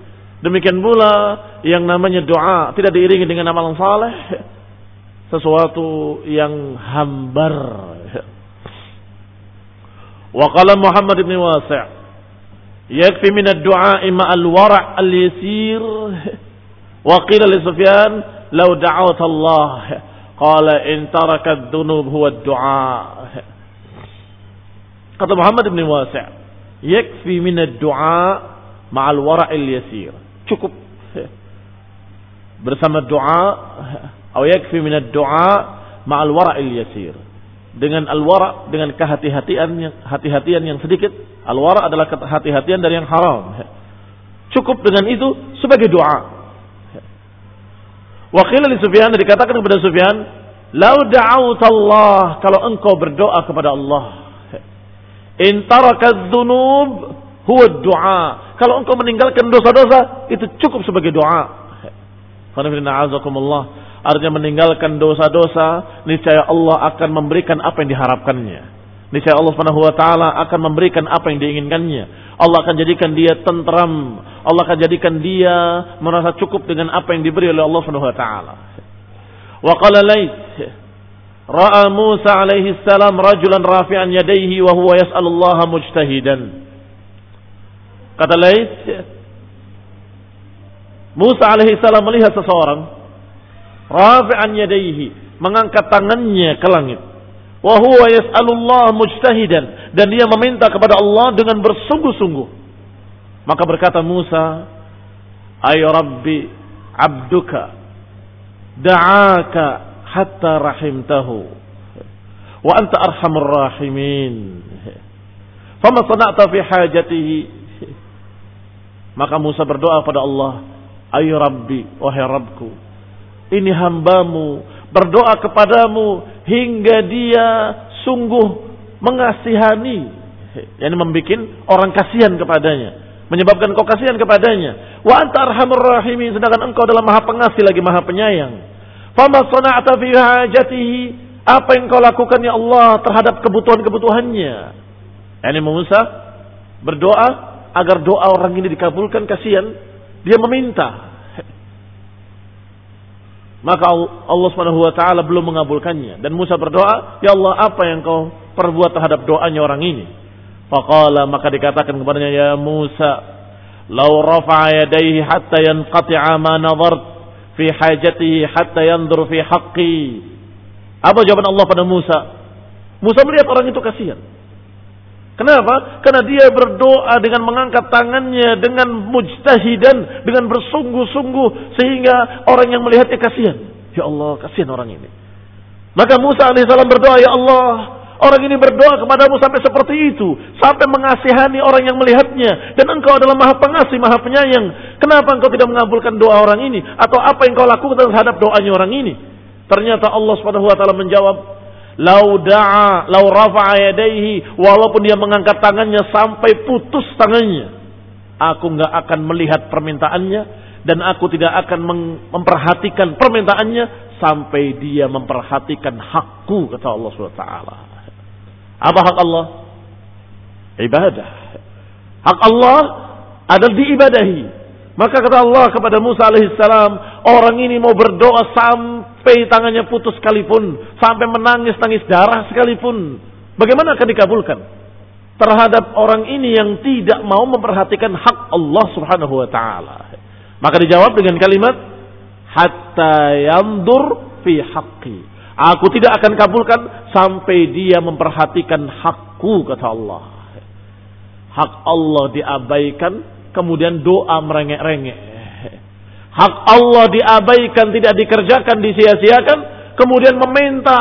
Demikian pula yang namanya doa tidak diiringi dengan amalan saleh sesuatu yang hambar. Wa qala Muhammad bin Wasi' yakfi min ad-du'a ma al-wara' al-yasir. Wa qila li Sufyan law da'awta Allah qala in taraka ad-dhunub huwa ad-du'a. Kata Muhammad bin Wasi' yakfi min ad-du'a ma al-wara' al-yasir cukup. Bersama doa atau yakfi min doa ma'al wara'il yasir. Dengan al-wara dengan kehati-hatian yang hati-hatian yang sedikit al-wara adalah kehati-hatian dari yang haram. Cukup dengan itu sebagai doa. Wakil li Sufyan dikatakan kepada Sufyan lau da'aut Allah kalau engkau berdoa kepada Allah in taraka dzunub huwa doa kalau engkau meninggalkan dosa-dosa, itu cukup sebagai doa. Artinya meninggalkan dosa-dosa, niscaya Allah akan memberikan apa yang diharapkannya. Niscaya Allah Subhanahu wa taala akan memberikan apa yang diinginkannya. Allah akan jadikan dia tentram. Allah akan jadikan dia merasa cukup dengan apa yang diberi oleh Allah Subhanahu wa taala. Wa qala Ra'a Musa alaihi salam rajulan rafi'an yadayhi wa huwa yas'alullaha mujtahidan. Kata Lais, Musa alaihi salam melihat seseorang rafi'an yadaihi mengangkat tangannya ke langit. Wa huwa yas'alullah mujtahidan dan dia meminta kepada Allah dengan bersungguh-sungguh. Maka berkata Musa, "Ay Rabbi, 'abduka da'aka hatta rahimtahu wa anta arhamur rahimin." Fama sana'ta fi hajatihi? Maka Musa berdoa pada Allah, "Ayo Rabbi, wahai Rabbku, ini hambamu berdoa kepadamu hingga dia sungguh mengasihani. Yang membuat orang kasihan kepadanya menyebabkan kau kasihan kepadanya. Wa anta arhamur rahimin sedangkan engkau adalah maha pengasih lagi maha penyayang. Fama sana'ta fi hajatihi apa yang kau lakukan ya Allah terhadap kebutuhan-kebutuhannya. Yani Musa berdoa agar doa orang ini dikabulkan kasihan dia meminta maka Allah Subhanahu wa taala belum mengabulkannya dan Musa berdoa, "Ya Allah, apa yang kau perbuat terhadap doanya orang ini?" Faqala maka dikatakan kepadanya, "Ya Musa, law rafa'a yadayhi hatta yanqati'a ma nadhart fi hajatihi hatta yanzur fi haqqi." Apa jawaban Allah pada Musa? Musa melihat orang itu kasihan. Kenapa? Karena dia berdoa dengan mengangkat tangannya dengan mujtahidan, dengan bersungguh-sungguh sehingga orang yang melihatnya kasihan. Ya Allah, kasihan orang ini. Maka Musa alaihissalam berdoa, Ya Allah, orang ini berdoa kepadamu sampai seperti itu, sampai mengasihani orang yang melihatnya, dan engkau adalah maha pengasih, maha penyayang. Kenapa engkau tidak mengabulkan doa orang ini? Atau apa yang kau lakukan terhadap doanya orang ini? Ternyata Allah Subhanahu wa menjawab, Lau da'a, lau rafa'a yadaihi, walaupun dia mengangkat tangannya sampai putus tangannya. Aku nggak akan melihat permintaannya dan aku tidak akan memperhatikan permintaannya sampai dia memperhatikan hakku kata Allah SWT. Apa hak Allah? Ibadah. Hak Allah adalah diibadahi. Maka kata Allah kepada Musa alaihissalam, orang ini mau berdoa sampai sampai tangannya putus sekalipun, sampai menangis-nangis darah sekalipun, bagaimana akan dikabulkan? Terhadap orang ini yang tidak mau memperhatikan hak Allah subhanahu wa ta'ala. Maka dijawab dengan kalimat, Hatta yandur fi haqqi. Aku tidak akan kabulkan sampai dia memperhatikan hakku, kata Allah. Hak Allah diabaikan, kemudian doa merengek-rengek hak Allah diabaikan, tidak dikerjakan, disia-siakan, kemudian meminta,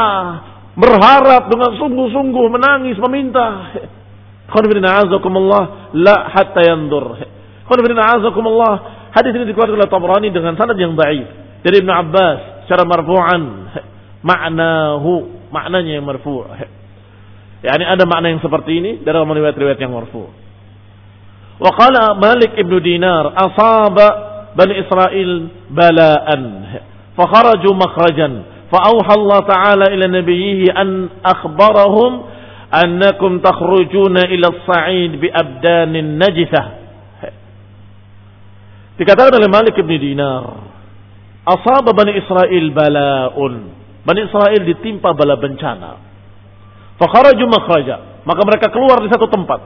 berharap dengan sungguh-sungguh menangis meminta. Khonfidina azakumullah la hatta yandur. Khonfidina azakumullah. Hadis ini dikeluarkan oleh Tabrani dengan sanad yang baik dari Ibn Abbas secara marfu'an. Maknahu, maknanya yang marfu'. Ya, ini ada makna yang seperti ini dalam riwayat-riwayat yang marfu'. Wa qala Malik ibnu Dinar asaba بني إسرائيل بلاء فخرجوا مخرجا فأوحى الله تعالى إلى نبيه أن أخبرهم أنكم تخرجون إلى الصعيد بأبدان نجسة Dikatakan oleh Malik bin Dinar, asaba Bani Israel balaun. Bani Israel ditimpa bala bencana. Fakharaju makhraja. Maka mereka keluar di satu tempat.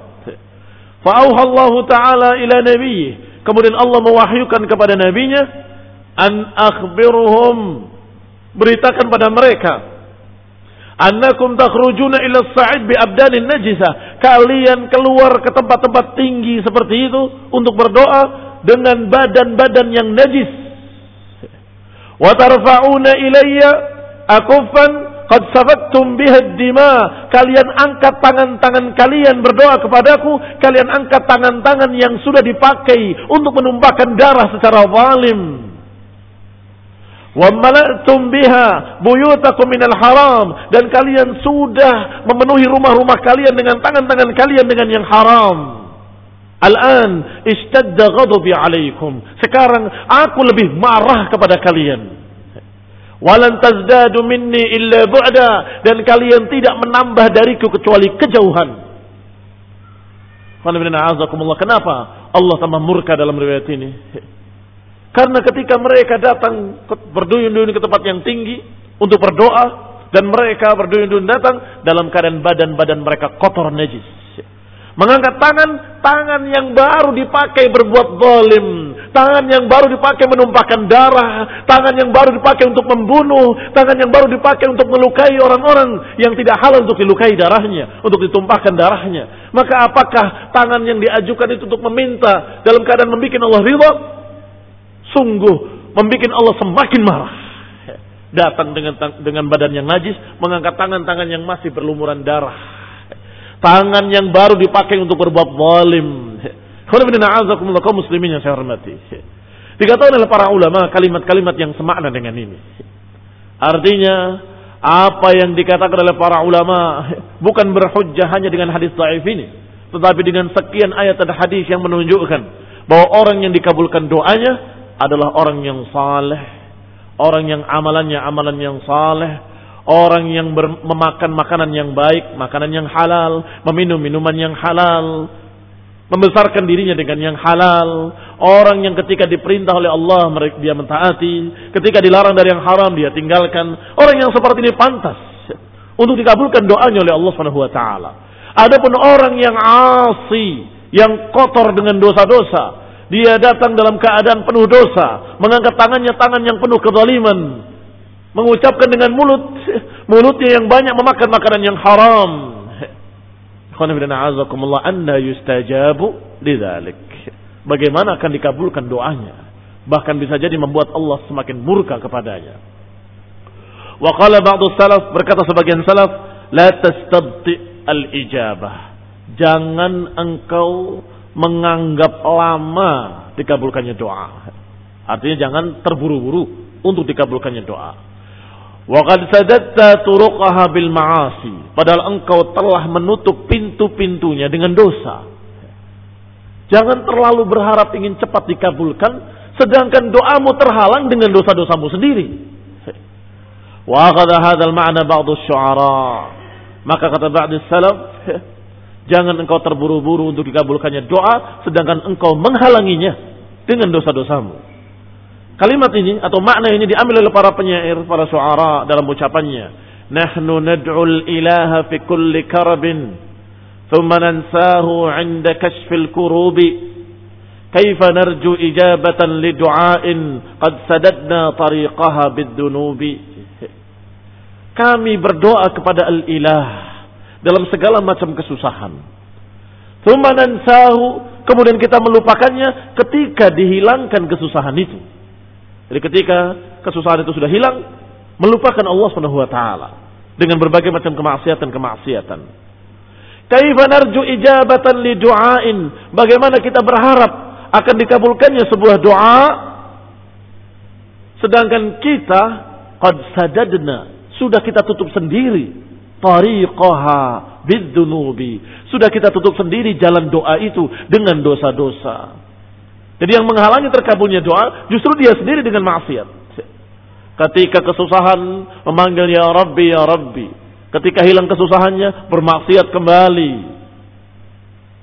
Fa'auha Allah Ta'ala ila nabiyyi Kemudian Allah mewahyukan kepada nabinya an akhbirhum beritakan pada mereka annakum takhrujuna ila sa'id bi abdanin najisah kalian keluar ke tempat-tempat tinggi seperti itu untuk berdoa dengan badan-badan yang najis. Wa tarfa'una ilayya akuffan Qad safattum dima. Kalian angkat tangan-tangan kalian berdoa kepadaku. Kalian angkat tangan-tangan yang sudah dipakai untuk menumpahkan darah secara zalim. Wa mala'tum biha buyutakum minal haram. Dan kalian sudah memenuhi rumah-rumah kalian dengan tangan-tangan kalian dengan yang haram. Al-an istadda alaikum. Sekarang aku lebih marah kepada kalian. Walan tazdadu minni illa bu'da dan kalian tidak menambah dariku kecuali kejauhan. Kenapa Allah tambah murka dalam riwayat ini? Karena ketika mereka datang berduyun-duyun ke tempat yang tinggi untuk berdoa dan mereka berduyun-duyun datang dalam keadaan badan-badan mereka kotor najis. Mengangkat tangan, tangan yang baru dipakai berbuat zalim, tangan yang baru dipakai menumpahkan darah, tangan yang baru dipakai untuk membunuh, tangan yang baru dipakai untuk melukai orang-orang yang tidak halal untuk dilukai darahnya, untuk ditumpahkan darahnya. Maka apakah tangan yang diajukan itu untuk meminta dalam keadaan membuat Allah ridha? Sungguh membuat Allah semakin marah. Datang dengan dengan badan yang najis, mengangkat tangan-tangan yang masih berlumuran darah. Tangan yang baru dipakai untuk berbuat zalim muslimin yang saya hormati. Dikatakan oleh para ulama kalimat-kalimat yang semakna dengan ini. Artinya apa yang dikatakan oleh para ulama bukan berhujjah hanya dengan hadis dhaif ini, tetapi dengan sekian ayat dan hadis yang menunjukkan bahwa orang yang dikabulkan doanya adalah orang yang saleh, orang yang amalannya amalan yang saleh, orang yang memakan makanan yang baik, makanan yang halal, meminum minuman yang halal, membesarkan dirinya dengan yang halal, orang yang ketika diperintah oleh Allah dia mentaati, ketika dilarang dari yang haram dia tinggalkan. Orang yang seperti ini pantas untuk dikabulkan doanya oleh Allah Subhanahu wa taala. Adapun orang yang asi, yang kotor dengan dosa-dosa, dia datang dalam keadaan penuh dosa, mengangkat tangannya tangan yang penuh kezaliman, mengucapkan dengan mulut mulutnya yang banyak memakan makanan yang haram, anna yustajabu lidzalik. Bagaimana akan dikabulkan doanya? Bahkan bisa jadi membuat Allah semakin murka kepadanya. Wa qala ba'du salaf berkata sebagian salaf, la tastabti al-ijabah. Jangan engkau menganggap lama dikabulkannya doa. Artinya jangan terburu-buru untuk dikabulkannya doa. Wa qad sadatta turuqaha bil ma'asi. Padahal engkau telah menutup pintu-pintunya dengan dosa. Jangan terlalu berharap ingin cepat dikabulkan sedangkan doamu terhalang dengan dosa-dosamu sendiri. Wa qad hadzal ma'na ba'd syu'ara. Maka kata ba'd salaf, jangan engkau terburu-buru untuk dikabulkannya doa sedangkan engkau menghalanginya dengan dosa-dosamu. Kalimat ini atau makna ini diambil oleh para penyair, para suara dalam ucapannya. Nahnu nad'ul ilaha fi kulli karabin thumma nansahu 'inda kashfil kurubi. Kaifa narju ijabatan li du'ain qad sadadna tariqaha bid-dunubi. Kami berdoa kepada al-ilah dalam segala macam kesusahan. Thumma nansahu, kemudian kita melupakannya ketika dihilangkan kesusahan itu. Jadi ketika kesusahan itu sudah hilang, melupakan Allah Subhanahu wa taala dengan berbagai macam kemaksiatan-kemaksiatan. Kaifa narju ijabatan li du'ain? Bagaimana kita berharap akan dikabulkannya sebuah doa sedangkan kita qad sadadna, sudah kita tutup sendiri tariqaha bidzunubi. Sudah kita tutup sendiri jalan doa itu dengan dosa-dosa. Jadi yang menghalangi terkabulnya doa justru dia sendiri dengan maksiat. Ketika kesusahan memanggil ya Rabbi ya Rabbi. Ketika hilang kesusahannya bermaksiat kembali.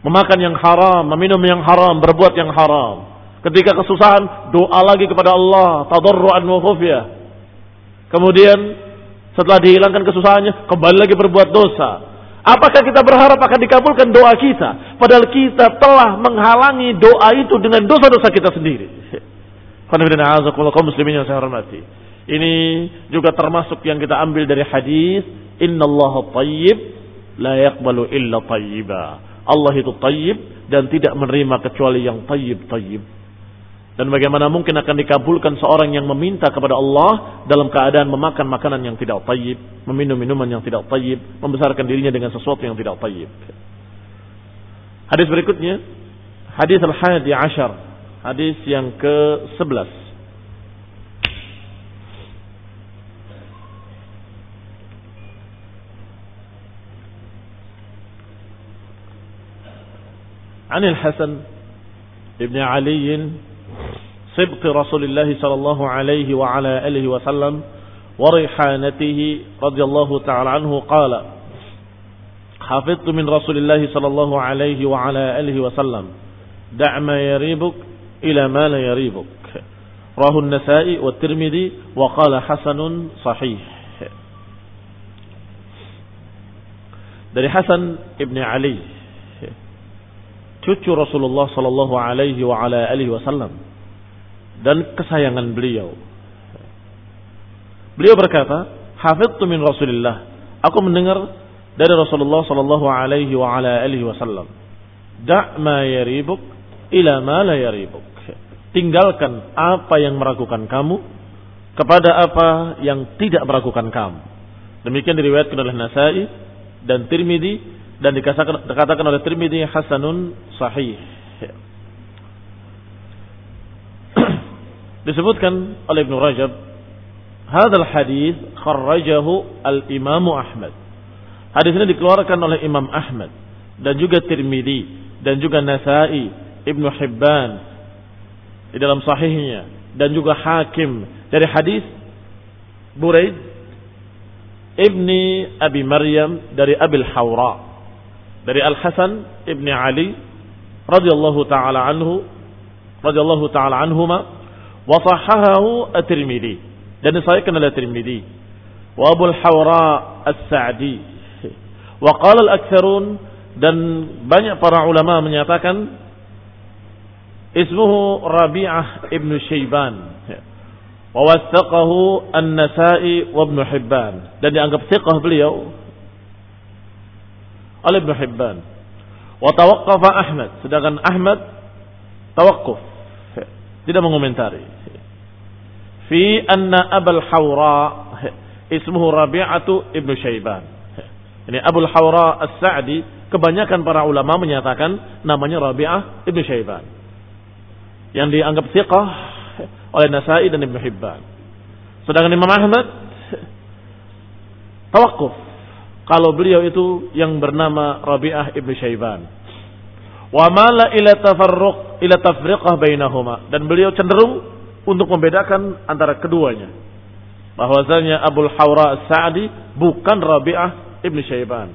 Memakan yang haram, meminum yang haram, berbuat yang haram. Ketika kesusahan doa lagi kepada Allah, tadarruan wa khufyah. Kemudian setelah dihilangkan kesusahannya kembali lagi berbuat dosa. Apakah kita berharap akan dikabulkan doa kita? Padahal kita telah menghalangi doa itu dengan dosa-dosa kita sendiri. muslimin yang saya hormati. Ini juga termasuk yang kita ambil dari hadis Inna Allah tayyib la yakbalu illa tayyiba. Allah itu tayyib dan tidak menerima kecuali yang tayyib-tayyib. Dan bagaimana mungkin akan dikabulkan seorang yang meminta kepada Allah dalam keadaan memakan makanan yang tidak tayyib, meminum minuman yang tidak tayyib, membesarkan dirinya dengan sesuatu yang tidak tayyib. Hadis berikutnya, hadis al-hadi ashar, hadis yang ke-11. Anil Hasan ibn Ali صدق رسول الله صلى الله عليه وعلى آله وسلم وريحانته رضي الله تعالى عنه قال حفظت من رسول الله صلى الله عليه وعلى آله وسلم دع ما يريبك إلى ما لا يريبك. راه النسائي والترمذي وقال حسن صحيح. dari Hasan ibn Ali cucu Rasulullah sallallahu alaihi wasallam dan kesayangan beliau. Beliau berkata, "Hafidtu min Rasulillah." Aku mendengar dari Rasulullah sallallahu alaihi wa ala alihi wasallam. Da' ma yaribuk ila ma la yaribuk. Tinggalkan apa yang meragukan kamu kepada apa yang tidak meragukan kamu. Demikian diriwayatkan oleh Nasai dan Tirmidzi dan dikatakan, dikatakan oleh Tirmidzi hasanun sahih. Disebutkan oleh Ibnu Rajab, hadal hadis kharrajahu al-Imam Ahmad. Hadis ini dikeluarkan oleh Imam Ahmad dan juga Tirmidzi dan juga Nasai, Ibnu Hibban di dalam sahihnya dan juga Hakim dari hadis Buraid ibni Abi Maryam dari Abil Hawra dari Al Hasan ibni Ali radhiyallahu taala anhu radhiyallahu taala anhuma wa sahahahu at-Tirmidzi dan disahihkan oleh Tirmidzi wa Abu al-Hawra as-Sa'di. Wa qala al-aktsarun dan banyak para ulama menyatakan ismuhu Rabi'ah ibn Syaiban wa wasaqahu An-Nasa'i wa Ibn Hibban. Dan dianggap thiqah beliau oleh Ibn Hibban. Wa tawaqqafa Ahmad. Sedangkan Ahmad tawaqquf tidak mengomentari fi anna Abul Hawra ismuhu Rabi'atu ibnu Syaiban. Ini Abul Hawra As-Sa'di kebanyakan para ulama menyatakan namanya Rabi'ah ibnu Syaiban. Yang dianggap thiqah oleh Nasai dan Ibnu Hibban. Sedangkan Imam Ahmad tawakuf kalau beliau itu yang bernama Rabi'ah ibnu Syaiban. Wa mala ila tafarruq ila tafriqah bainahuma dan beliau cenderung untuk membedakan antara keduanya. Bahwasanya Abu Hawra Sa'di bukan Rabi'ah Ibn Syaiban.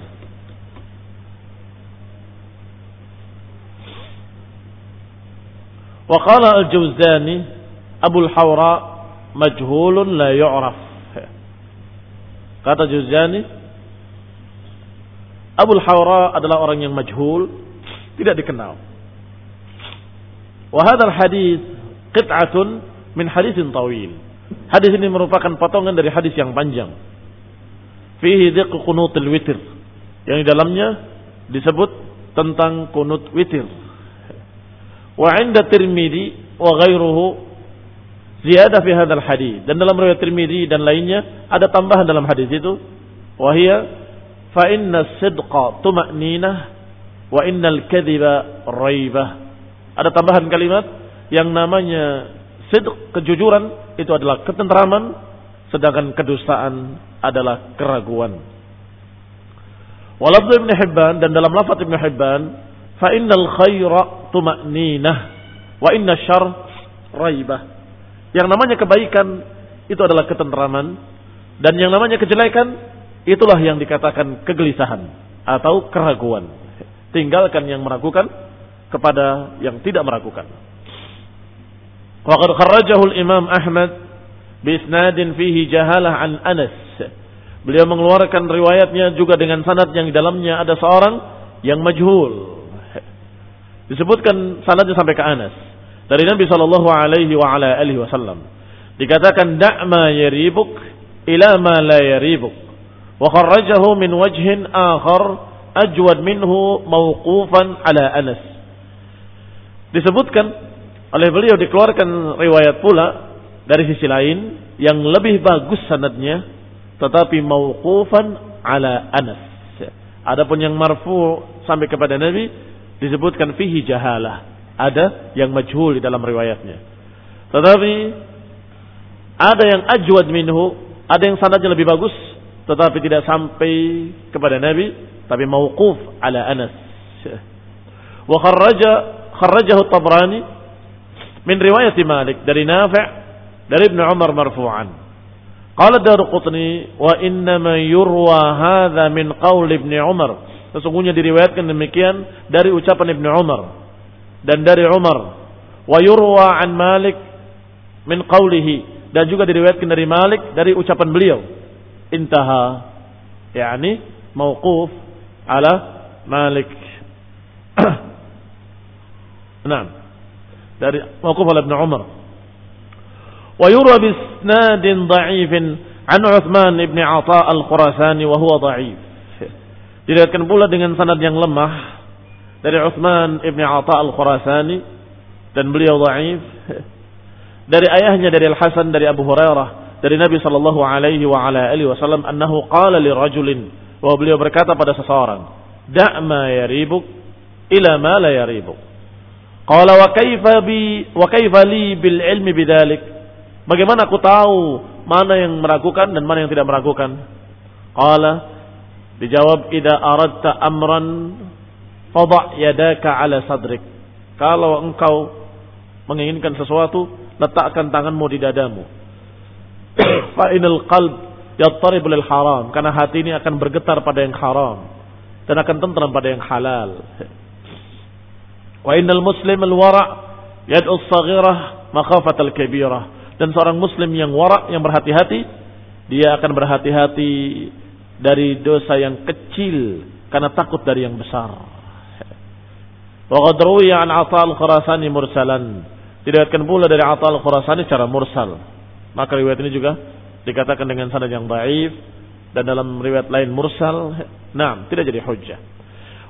Wa qala al-Jawzani Abu Hawra majhulun la yu'raf. Kata Juzani Abu Hawra adalah orang yang majhul, tidak dikenal. Hadzal hadis qit'atun min hadisin tawil. Hadis ini merupakan potongan dari hadis yang panjang. Fihi dhiqq qunutil witr. Yang di dalamnya disebut tentang kunut witir. Wa 'inda Tirmidzi wa ghairuhu ziyadah fi hadzal hadis. Dan dalam riwayat Tirmidzi dan lainnya ada tambahan dalam hadis itu wahia fa inna sidqa tuma'ninah wa innal kadhiba raibah. Ada tambahan kalimat yang namanya Sidq, kejujuran itu adalah ketenteraman, sedangkan kedustaan adalah keraguan. Walabdu Ibn Hibban dan dalam lafaz Ibn Hibban, fa innal khaira tuma'ninah wa inna syar raibah. Yang namanya kebaikan itu adalah ketenteraman dan yang namanya kejelekan itulah yang dikatakan kegelisahan atau keraguan. Tinggalkan yang meragukan kepada yang tidak meragukan. Waqad kharrajahu al-Imam Ahmad bi isnadin fihi jahalah an Anas. Beliau mengeluarkan riwayatnya juga dengan sanad yang di dalamnya ada seorang yang majhul. Disebutkan sanadnya sampai ke Anas dari Nabi sallallahu alaihi wa ala alihi wasallam. Dikatakan da'ma yaribuk ila ma la yaribuk. Wa kharrajahu min wajhin akhar ajwad minhu mawqufan ala Anas. Disebutkan oleh beliau dikeluarkan riwayat pula dari sisi lain yang lebih bagus sanadnya tetapi mauqufan ala Anas. Adapun yang marfu sampai kepada Nabi disebutkan fihi jahalah. Ada yang majhul di dalam riwayatnya. Tetapi ada yang ajwad minhu, ada yang sanadnya lebih bagus tetapi tidak sampai kepada Nabi tapi mauquf ala Anas. Wa kharraja kharrajahu Tabrani min riwayat Malik dari Nafi' dari Ibnu Umar marfu'an. Qala Daruqutni wa inna ma yurwa hadza min qaul Ibnu Umar. Sesungguhnya diriwayatkan demikian dari ucapan Ibnu Umar dan dari Umar. Wa yurwa an Malik min qaulihi dan juga diriwayatkan dari Malik dari ucapan beliau. Intaha yakni mauquf ala Malik. Nah dari mauquf oleh Ibnu Umar. Wa yurwa bisnadin dha'ifin an Uthman ibn Atha al-Khurasani wa huwa dha'if. Diriwayatkan pula dengan sanad yang lemah dari Uthman ibn Atha al-Khurasani dan beliau dhaif. Dari ayahnya dari Al-Hasan dari Abu Hurairah dari Nabi sallallahu alaihi wa ala alihi wasallam annahu qala li rajulin bahwa beliau berkata pada seseorang, "Da' ma yaribuk ila ma la yaribuk." Qala wa kaifa bi wa kaifa li bil ilmi bidzalik? Bagaimana aku tahu mana yang meragukan dan mana yang tidak meragukan? Qala dijawab idza aradta amran fadha yadaka ala sadrik. Kalau engkau menginginkan sesuatu, letakkan tanganmu di dadamu. Fa inal qalb yattarib lil haram karena hati ini akan bergetar pada yang haram dan akan tentram pada yang halal. Wa innal muslim al wara' yad'u as-saghirah makhafat al-kabirah. Dan seorang muslim yang wara' yang berhati-hati, dia akan berhati-hati dari dosa yang kecil karena takut dari yang besar. Wa qad ruwiya an Atha al-Khurasani mursalan. Diriwayatkan pula dari Atha al-Khurasani secara mursal. Maka riwayat ini juga dikatakan dengan sanad yang dhaif dan dalam riwayat lain mursal. Nah, tidak jadi hujjah.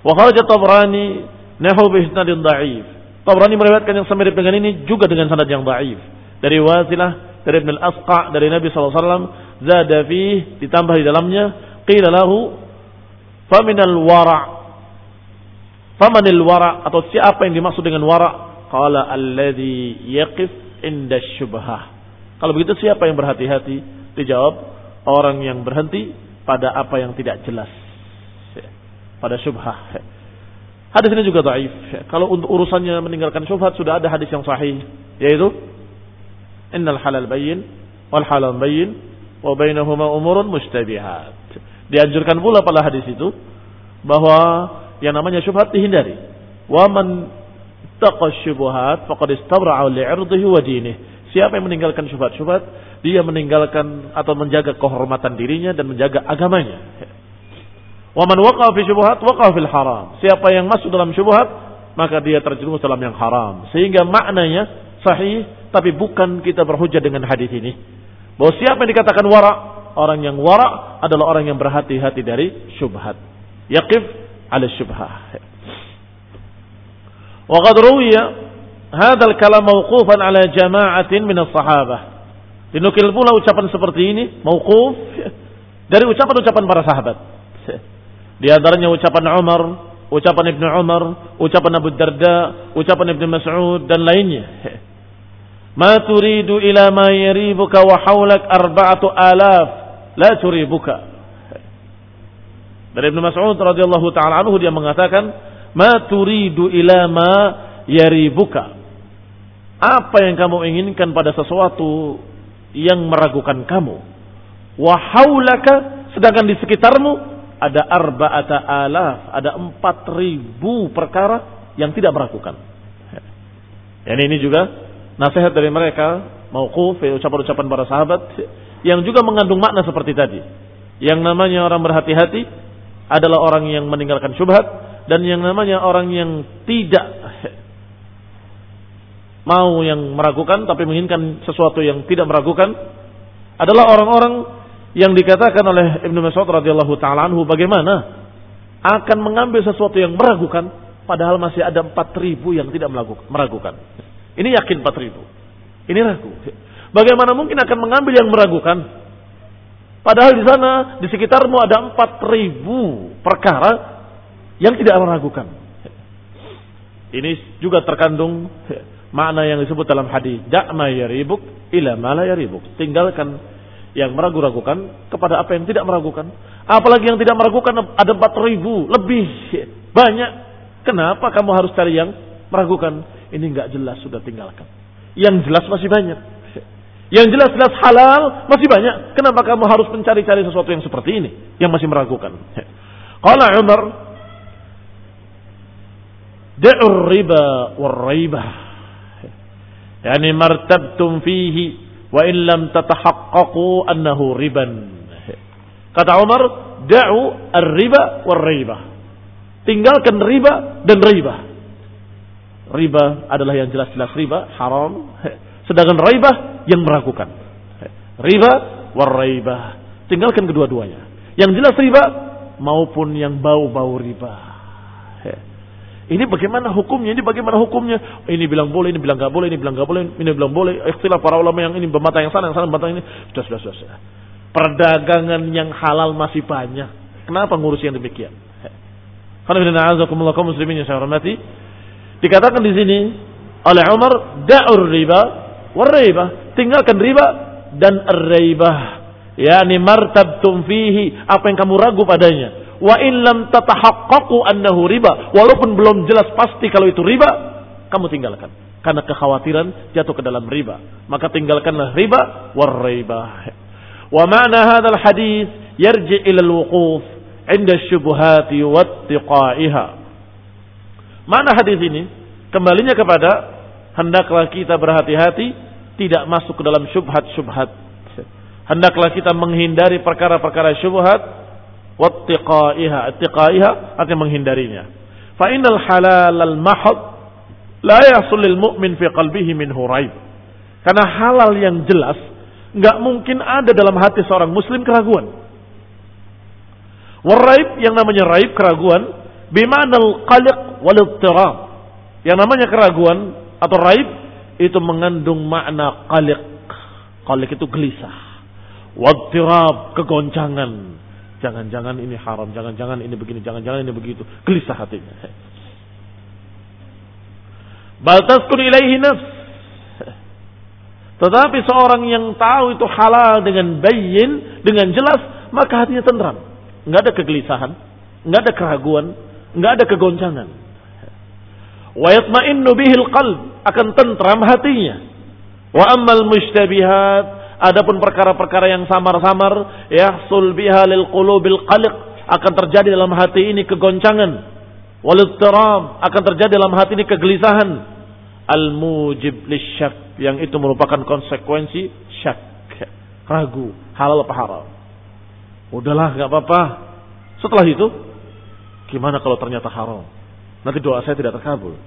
Wa kharaja Tabrani nahu bi isnadin dhaif. Tabrani meriwayatkan yang semirip dengan ini juga dengan sanad yang dhaif. Dari Wasilah, dari Ibn al-Asqa, dari Nabi SAW, zada fih, ditambah di dalamnya, qila lahu, faminal wara' famanil wara' atau siapa yang dimaksud dengan wara' qala alladhi yaqif inda syubhah kalau begitu siapa yang berhati-hati? Dijawab orang yang berhenti pada apa yang tidak jelas. Pada syubhah hadis ini juga dhaif kalau untuk urusannya meninggalkan syubhat sudah ada hadis yang sahih yaitu innal halal bayyin wal halal bayyin wa bainahuma umurun mustabihat dianjurkan pula pada hadis itu bahwa yang namanya syubhat dihindari. Wa man taqa syubhat faqad istabra'a li'irdihi wa dinih. Siapa yang meninggalkan syubhat-syubhat, dia meninggalkan atau menjaga kehormatan dirinya dan menjaga agamanya. Waman fi syubhat waqaf fil haram. Siapa yang masuk dalam syubhat, maka dia terjerumus dalam yang haram. Sehingga maknanya sahih, tapi bukan kita berhujah dengan hadis ini. Bahwa siapa yang dikatakan wara, orang yang wara adalah orang yang berhati-hati dari syubhat. Yaqif ala syubhah. Wa qad ruwiya hadha al-kalam mawqufan ala jama'atin min as-sahabah. Dinukil pula ucapan seperti ini, mauquf dari ucapan-ucapan para sahabat di antaranya ucapan Umar ucapan Ibnu Umar ucapan Abu Darda ucapan Ibnu Mas'ud dan lainnya ma turidu ila ma yaribuka wa hawlak arba'atu alaf la turibuka dari Ibnu Mas'ud radhiyallahu taala anhu dia mengatakan, "Ma turidu ila ma yaribuka." Apa yang kamu inginkan pada sesuatu yang meragukan kamu? Wa haulaka sedangkan di sekitarmu ada arba'ata alaf, ada empat ribu perkara yang tidak meragukan. Yani ini juga nasihat dari mereka mauquf ya, ucapan-ucapan para sahabat yang juga mengandung makna seperti tadi. Yang namanya orang berhati-hati adalah orang yang meninggalkan syubhat dan yang namanya orang yang tidak mau yang meragukan tapi menginginkan sesuatu yang tidak meragukan adalah orang-orang yang dikatakan oleh Ibnu Mas'ud radhiyallahu taala anhu bagaimana akan mengambil sesuatu yang meragukan padahal masih ada 4000 yang tidak meragukan. Ini yakin 4000. Ini ragu. Bagaimana mungkin akan mengambil yang meragukan Padahal di sana di sekitarmu ada empat ribu perkara yang tidak meragukan. Ini juga terkandung makna yang disebut dalam hadis da'ma yaribuk ila ma la yaribuk. Tinggalkan yang meragu-ragukan kepada apa yang tidak meragukan. Apalagi yang tidak meragukan ada empat ribu lebih banyak. Kenapa kamu harus cari yang meragukan? Ini nggak jelas sudah tinggalkan. Yang jelas masih banyak. Yang jelas-jelas halal masih banyak. Kenapa kamu harus mencari-cari sesuatu yang seperti ini? Yang masih meragukan. Qala Umar. Da'ur riba war raibah. Yani martabtum fihi wa in lam tatahaqqaqu annahu riban. Kata Umar, da'u ar-riba war raibah. Tinggalkan riba dan riba. Riba adalah yang jelas-jelas riba, haram. Sedangkan raibah yang meragukan. Riba warraibah. Tinggalkan kedua-duanya. Yang jelas riba maupun yang bau-bau riba. Ini bagaimana hukumnya? Ini bagaimana hukumnya? Ini bilang boleh, ini bilang nggak boleh, ini bilang nggak boleh, ini bilang boleh. Istilah para ulama yang ini bermata yang sana, yang sana bermata ini. Sudah, sudah, sudah, sudah. Perdagangan yang halal masih banyak. Kenapa ngurus yang demikian? Karena muslimin yang saya hormati. Dikatakan di sini oleh Umar, da'ur riba warriba. Tinggalkan riba dan riba. Yani martabtum fihi. Apa yang kamu ragu padanya wa in lam tatahaqqaqu annahu riba. Walaupun belum jelas pasti kalau itu riba kamu tinggalkan. Karena kekhawatiran jatuh ke dalam riba. Maka tinggalkanlah riba war riba. Wa ma'na hadzal hadis yarji ila al-wuquf 'inda syubhati wattiqaiha mana hadis ini kembalinya kepada hendaklah kita berhati-hati tidak masuk ke dalam syubhat-syubhat. Hendaklah kita menghindari perkara-perkara syubhat wattiqaiha. Attiqaiha artinya menghindarinya. Fa innal halal al mahad la yahsul lil mu'min fi qalbihi minhu raib. Karena halal yang jelas nggak mungkin ada dalam hati seorang muslim keraguan. Waraib yang namanya raib keraguan bimanal qaliq wal ittirab yang namanya keraguan atau raib itu mengandung makna qaliq. Qaliq itu gelisah. Wattirab kegoncangan Jangan-jangan ini haram, jangan-jangan ini begini, jangan-jangan ini begitu. Gelisah hatinya. Baltaskun ilaihi nafs. Tetapi seorang yang tahu itu halal dengan bayin, dengan jelas, maka hatinya tenteram. Enggak ada kegelisahan, enggak ada keraguan, enggak ada kegoncangan. Wa yatma'innu bihil qalb, akan tentram hatinya. Wa ammal mushtabihat Adapun perkara-perkara yang samar-samar, yahsul biha lil qulubil qaliq akan terjadi dalam hati ini kegoncangan. Walittiram akan terjadi dalam hati ini kegelisahan. Al mujib lisyak yang itu merupakan konsekuensi syak. Ragu, halal apa haram. Udahlah, nggak apa-apa. Setelah itu, gimana kalau ternyata haram? Nanti doa saya tidak terkabul.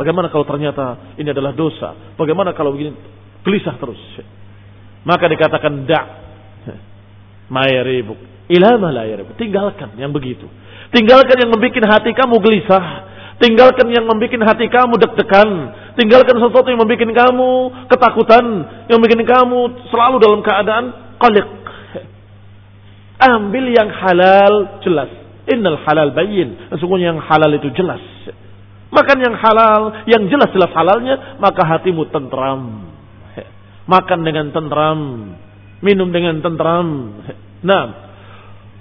Bagaimana kalau ternyata ini adalah dosa? Bagaimana kalau begini? Gelisah terus. Maka dikatakan da' mayaribuk. Ilama la yaribuk. Tinggalkan yang begitu. Tinggalkan yang membuat hati kamu gelisah. Tinggalkan yang membuat hati kamu deg-degan. Tinggalkan sesuatu yang membuat kamu ketakutan. Yang membuat kamu selalu dalam keadaan qaliq. Ambil yang halal jelas. Innal halal bayin. Sesungguhnya yang halal itu jelas. Makan yang halal, yang jelas-jelas halalnya, maka hatimu tentram makan dengan tentram, minum dengan tentram. Nah,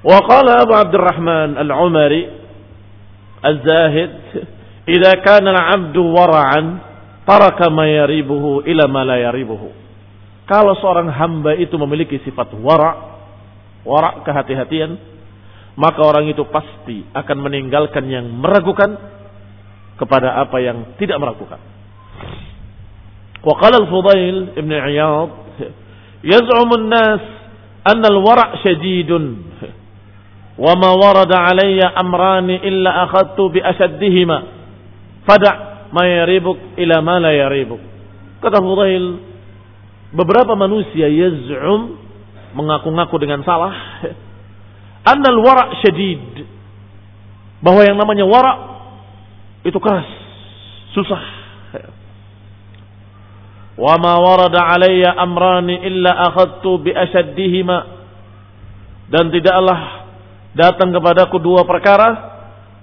wa qala Abu Abdurrahman Al-Umari Az-Zahid, "Idza kana al-'abdu wara'an, taraka ma yaribuhu ila ma la yaribuhu." Kalau seorang hamba itu memiliki sifat wara', wara' kehati-hatian, maka orang itu pasti akan meninggalkan yang meragukan kepada apa yang tidak meragukan. وقال الفضيل ابن عياض يزعم الناس أن الورع شديد وما ورد علي أمران إلا أخذت بأشدهما فدع ما يريبك إلى ما لا يريبك kata Fudail beberapa manusia yaz'um mengaku-ngaku dengan salah annal wara' syadid bahwa yang namanya wara' itu keras susah Warada alayya amrani illa akhadtu bi ashaddihima. Dan tidaklah datang kepadaku dua perkara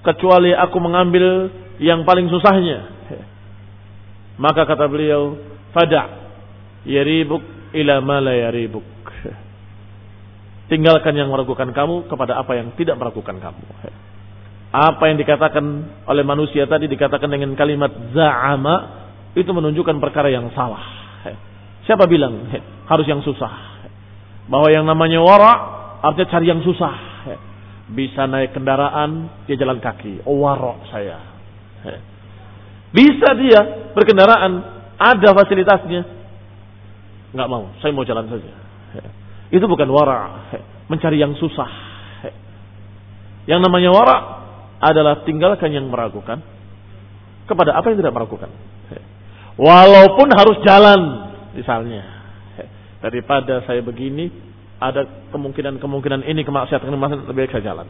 kecuali aku mengambil yang paling susahnya. Maka kata beliau, "Fada' yaribuk ila ma la yaribuk." Tinggalkan yang meragukan kamu kepada apa yang tidak meragukan kamu. Apa yang dikatakan oleh manusia tadi dikatakan dengan kalimat za'ama itu menunjukkan perkara yang salah. Siapa bilang harus yang susah? Bahwa yang namanya wara artinya cari yang susah. Bisa naik kendaraan, dia jalan kaki. Oh wara saya. Bisa dia berkendaraan, ada fasilitasnya. Nggak mau, saya mau jalan saja. Itu bukan wara, mencari yang susah. Yang namanya wara adalah tinggalkan yang meragukan kepada apa yang tidak meragukan. Walaupun harus jalan misalnya. Daripada saya begini, ada kemungkinan-kemungkinan ini kemaksiatan kemaksiatan lebih baik saya jalan.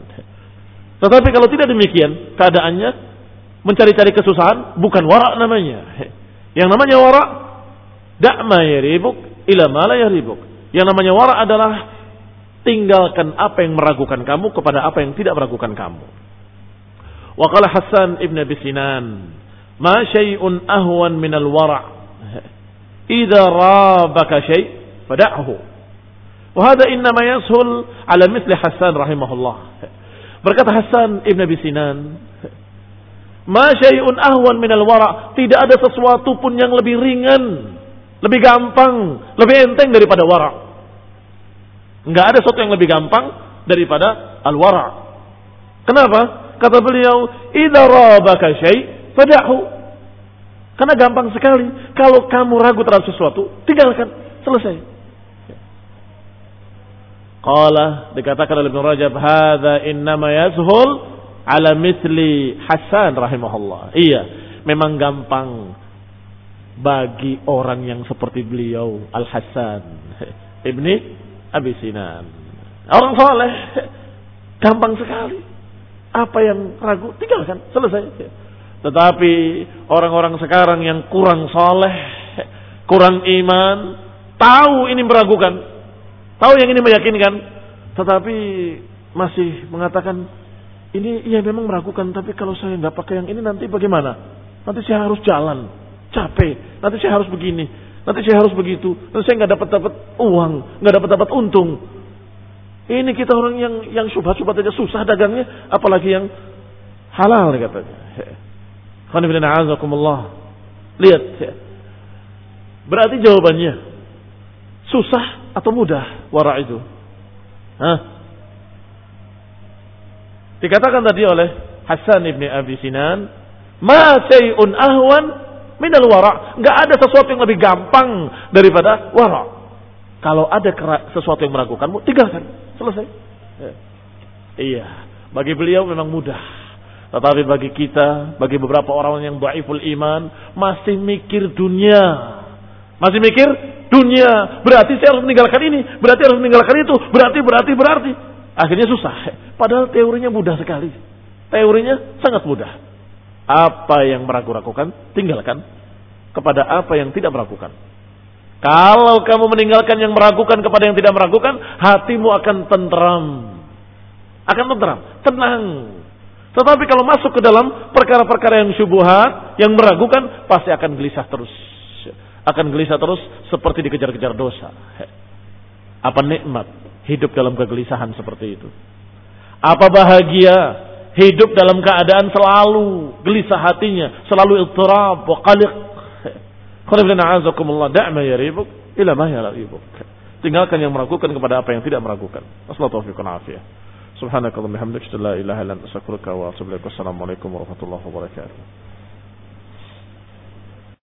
Tetapi kalau tidak demikian, keadaannya mencari-cari kesusahan bukan warak namanya. Yang namanya warak, da'ma yaribuk ila ma yaribuk. Yang namanya warak adalah tinggalkan apa yang meragukan kamu kepada apa yang tidak meragukan kamu. Wa qala Hasan ibn Abi Sinan, "Ma syai'un ahwan min al-wara' idza rabaka syai' fada'hu. Wahada innama yashul ala misli Hasan rahimahullah. Berkata Hasan Ibn Abi Sinan, Ma syai'un ahwan minal wara. Tidak ada sesuatu pun yang lebih ringan, lebih gampang, lebih enteng daripada wara. Enggak ada sesuatu yang lebih gampang daripada al-wara. Kenapa? Kata beliau, "Idza rabaka syai' fada'hu." Karena gampang sekali. Kalau kamu ragu terhadap sesuatu, tinggalkan. Selesai. Qala dikatakan oleh Ibn Rajab hadza innama yazhul ala mithli Hasan rahimahullah. Iya, memang gampang bagi orang yang seperti beliau Al Hasan Ibni Abi Sinan. Orang soleh gampang sekali. Apa yang ragu tinggalkan selesai. Tetapi orang-orang sekarang yang kurang soleh, kurang iman, tahu ini meragukan, Tahu yang ini meyakinkan, tetapi masih mengatakan ini iya memang meragukan, tapi kalau saya nggak pakai yang ini nanti bagaimana? Nanti saya harus jalan, capek. Nanti saya harus begini, nanti saya harus begitu. Nanti saya nggak dapat dapat uang, nggak dapat dapat untung. Ini kita orang yang yang subhat-subhat aja susah dagangnya, apalagi yang halal katanya. Lihat. Berarti jawabannya susah atau mudah wara itu? Hah? Dikatakan tadi oleh Hasan ibni Abi Sinan, ma syai'un ahwan minal wara. Enggak ada sesuatu yang lebih gampang daripada wara. Kalau ada sesuatu yang meragukanmu, tinggalkan. Selesai. Ya. Iya. Bagi beliau memang mudah. Tetapi bagi kita, bagi beberapa orang yang dhaiful iman, masih mikir dunia. Masih mikir dunia. Berarti saya harus meninggalkan ini, berarti harus meninggalkan itu, berarti berarti berarti. Akhirnya susah. Padahal teorinya mudah sekali. Teorinya sangat mudah. Apa yang meragu-ragukan, tinggalkan. Kepada apa yang tidak meragukan. Kalau kamu meninggalkan yang meragukan kepada yang tidak meragukan, hatimu akan tentram. Akan tentram, tenang. Tetapi kalau masuk ke dalam perkara-perkara yang syubuhat, yang meragukan, pasti akan gelisah terus akan gelisah terus seperti dikejar-kejar dosa. Apa nikmat hidup dalam kegelisahan seperti itu? Apa bahagia hidup dalam keadaan selalu gelisah hatinya, selalu ittirab wa qaliq. da'ma yaribuk ila ma. Tinggalkan yang meragukan kepada apa yang tidak meragukan. Wassalamualaikum Subhanakallahumma hamdaka la ilaha illa anta astaghfiruka wa atubu ilaik. Wassalamualaikum warahmatullahi wabarakatuh.